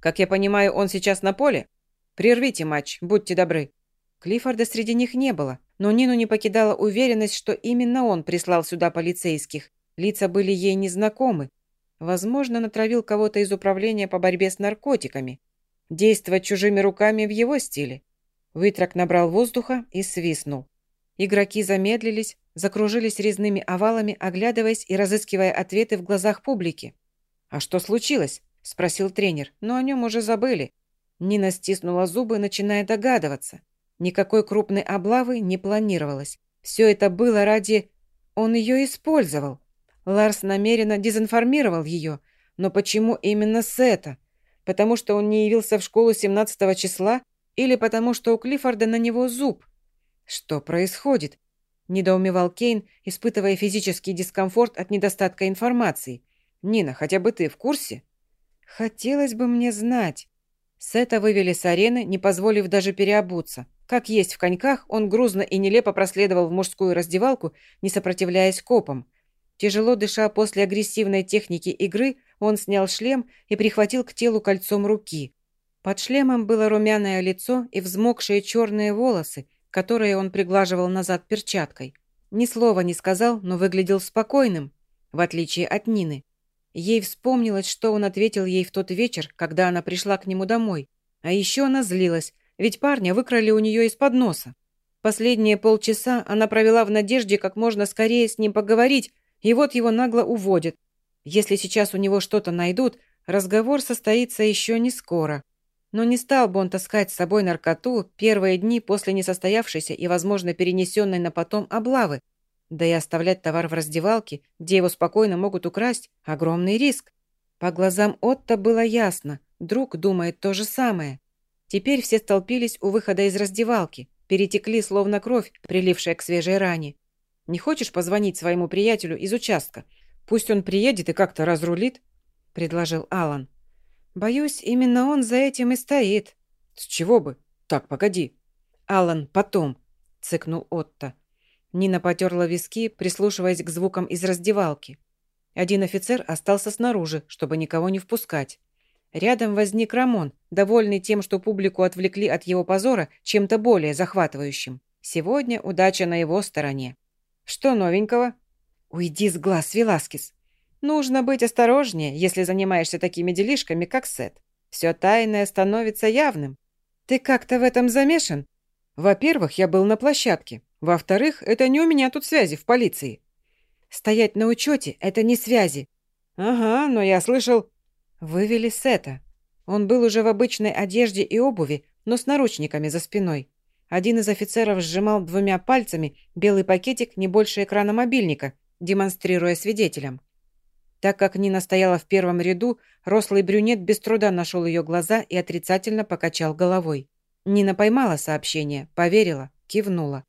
Как я понимаю, он сейчас на поле? Прервите матч, будьте добры». Клиффорда среди них не было, но Нину не покидала уверенность, что именно он прислал сюда полицейских. Лица были ей незнакомы. Возможно, натравил кого-то из управления по борьбе с наркотиками. Действовать чужими руками в его стиле. Вытрак набрал воздуха и свистнул. Игроки замедлились, закружились резными овалами, оглядываясь и разыскивая ответы в глазах публики. «А что случилось?» – спросил тренер, но о нем уже забыли. Нина стиснула зубы, начиная догадываться. Никакой крупной облавы не планировалось. Все это было ради... Он ее использовал. Ларс намеренно дезинформировал ее. Но почему именно с это? Потому что он не явился в школу 17 числа или потому что у Клиффорда на него зуб? Что происходит? Недоумевал Кейн, испытывая физический дискомфорт от недостатка информации. «Нина, хотя бы ты в курсе?» «Хотелось бы мне знать». Сета вывели с арены, не позволив даже переобуться. Как есть в коньках, он грузно и нелепо проследовал в мужскую раздевалку, не сопротивляясь копам. Тяжело дыша после агрессивной техники игры, он снял шлем и прихватил к телу кольцом руки. Под шлемом было румяное лицо и взмокшие черные волосы, которые он приглаживал назад перчаткой. Ни слова не сказал, но выглядел спокойным, в отличие от Нины. Ей вспомнилось, что он ответил ей в тот вечер, когда она пришла к нему домой. А еще она злилась, ведь парня выкрали у нее из-под носа. Последние полчаса она провела в надежде как можно скорее с ним поговорить, и вот его нагло уводят. Если сейчас у него что-то найдут, разговор состоится еще не скоро. Но не стал бы он таскать с собой наркоту первые дни после несостоявшейся и, возможно, перенесенной на потом облавы. Да и оставлять товар в раздевалке, где его спокойно могут украсть, огромный риск. По глазам Отто было ясно, друг думает то же самое. Теперь все столпились у выхода из раздевалки, перетекли словно кровь, прилившая к свежей ране. Не хочешь позвонить своему приятелю из участка? Пусть он приедет и как-то разрулит», — предложил Алан. «Боюсь, именно он за этим и стоит». «С чего бы? Так, погоди». «Алан, потом», — цыкнул Отто. Нина потерла виски, прислушиваясь к звукам из раздевалки. Один офицер остался снаружи, чтобы никого не впускать. Рядом возник Рамон, довольный тем, что публику отвлекли от его позора чем-то более захватывающим. Сегодня удача на его стороне. «Что новенького?» «Уйди с глаз, Веласкес. Нужно быть осторожнее, если занимаешься такими делишками, как Сет. Все тайное становится явным. Ты как-то в этом замешан?» «Во-первых, я был на площадке. Во-вторых, это не у меня тут связи в полиции». «Стоять на учете – это не связи». «Ага, но я слышал...» Вывели Сета. Он был уже в обычной одежде и обуви, но с наручниками за спиной. Один из офицеров сжимал двумя пальцами белый пакетик не больше экрана мобильника, демонстрируя свидетелям. Так как Нина стояла в первом ряду, рослый брюнет без труда нашел ее глаза и отрицательно покачал головой. Нина поймала сообщение, поверила, кивнула.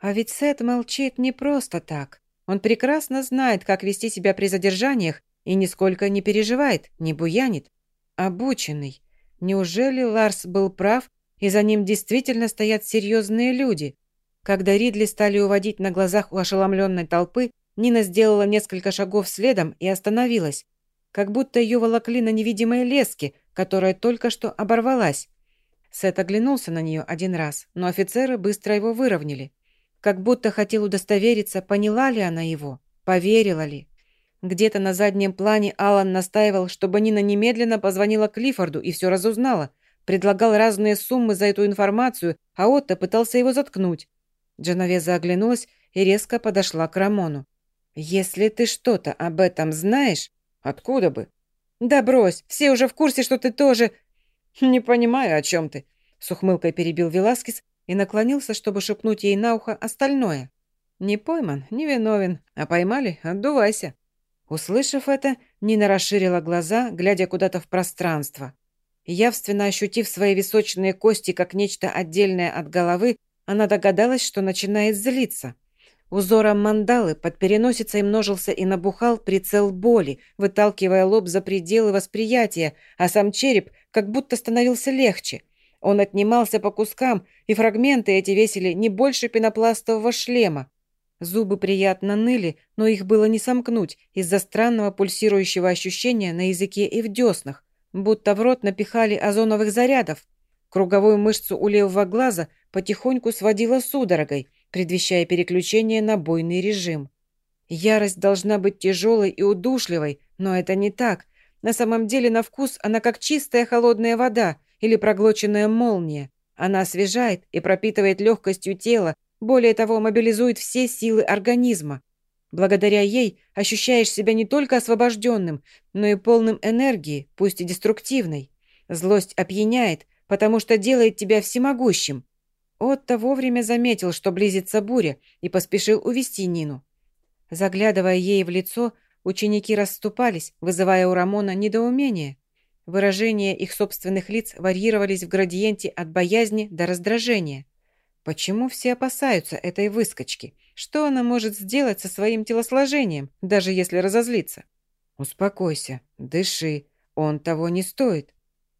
А ведь Сет молчит не просто так. Он прекрасно знает, как вести себя при задержаниях и нисколько не переживает, не буянит. Обученный. Неужели Ларс был прав, и за ним действительно стоят серьезные люди. Когда Ридли стали уводить на глазах у ошеломленной толпы, Нина сделала несколько шагов следом и остановилась, как будто ее волокли на невидимой леске, которая только что оборвалась. Сет оглянулся на нее один раз, но офицеры быстро его выровняли. Как будто хотел удостовериться, поняла ли она его, поверила ли. Где-то на заднем плане Алан настаивал, чтобы Нина немедленно позвонила Клиффорду и все разузнала – предлагал разные суммы за эту информацию, а Отто пытался его заткнуть. Дженовеза оглянулась и резко подошла к Рамону. «Если ты что-то об этом знаешь...» «Откуда бы?» «Да брось, все уже в курсе, что ты тоже...» «Не понимаю, о чем ты», — с ухмылкой перебил Веласкес и наклонился, чтобы шепнуть ей на ухо остальное. «Не пойман, не виновен, а поймали — отдувайся». Услышав это, Нина расширила глаза, глядя куда-то в пространство. Явственно ощутив свои височные кости как нечто отдельное от головы, она догадалась, что начинает злиться. Узором мандалы под переносицей множился и набухал прицел боли, выталкивая лоб за пределы восприятия, а сам череп как будто становился легче. Он отнимался по кускам, и фрагменты эти весили не больше пенопластового шлема. Зубы приятно ныли, но их было не сомкнуть из-за странного пульсирующего ощущения на языке и в деснах будто в рот напихали озоновых зарядов. Круговую мышцу у левого глаза потихоньку сводила судорогой, предвещая переключение на бойный режим. Ярость должна быть тяжелой и удушливой, но это не так. На самом деле на вкус она как чистая холодная вода или проглоченная молния. Она освежает и пропитывает легкостью тела, более того, мобилизует все силы организма. Благодаря ей ощущаешь себя не только освобожденным, но и полным энергии, пусть и деструктивной. Злость опьяняет, потому что делает тебя всемогущим. Отто вовремя заметил, что близится буря, и поспешил увести Нину. Заглядывая ей в лицо, ученики расступались, вызывая у Рамона недоумение. Выражения их собственных лиц варьировались в градиенте от боязни до раздражения. Почему все опасаются этой выскочки? Что она может сделать со своим телосложением, даже если разозлится? Успокойся, дыши, он того не стоит.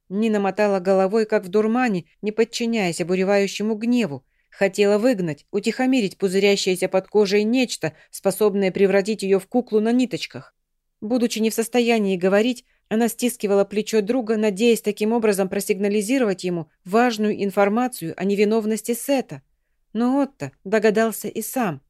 Нина мотала головой, как в дурмане, не подчиняясь обуревающему гневу. Хотела выгнать, утихомирить пузырящееся под кожей нечто, способное превратить ее в куклу на ниточках. Будучи не в состоянии говорить, она стискивала плечо друга, надеясь таким образом просигнализировать ему важную информацию о невиновности Сета – но Отто догадался и сам.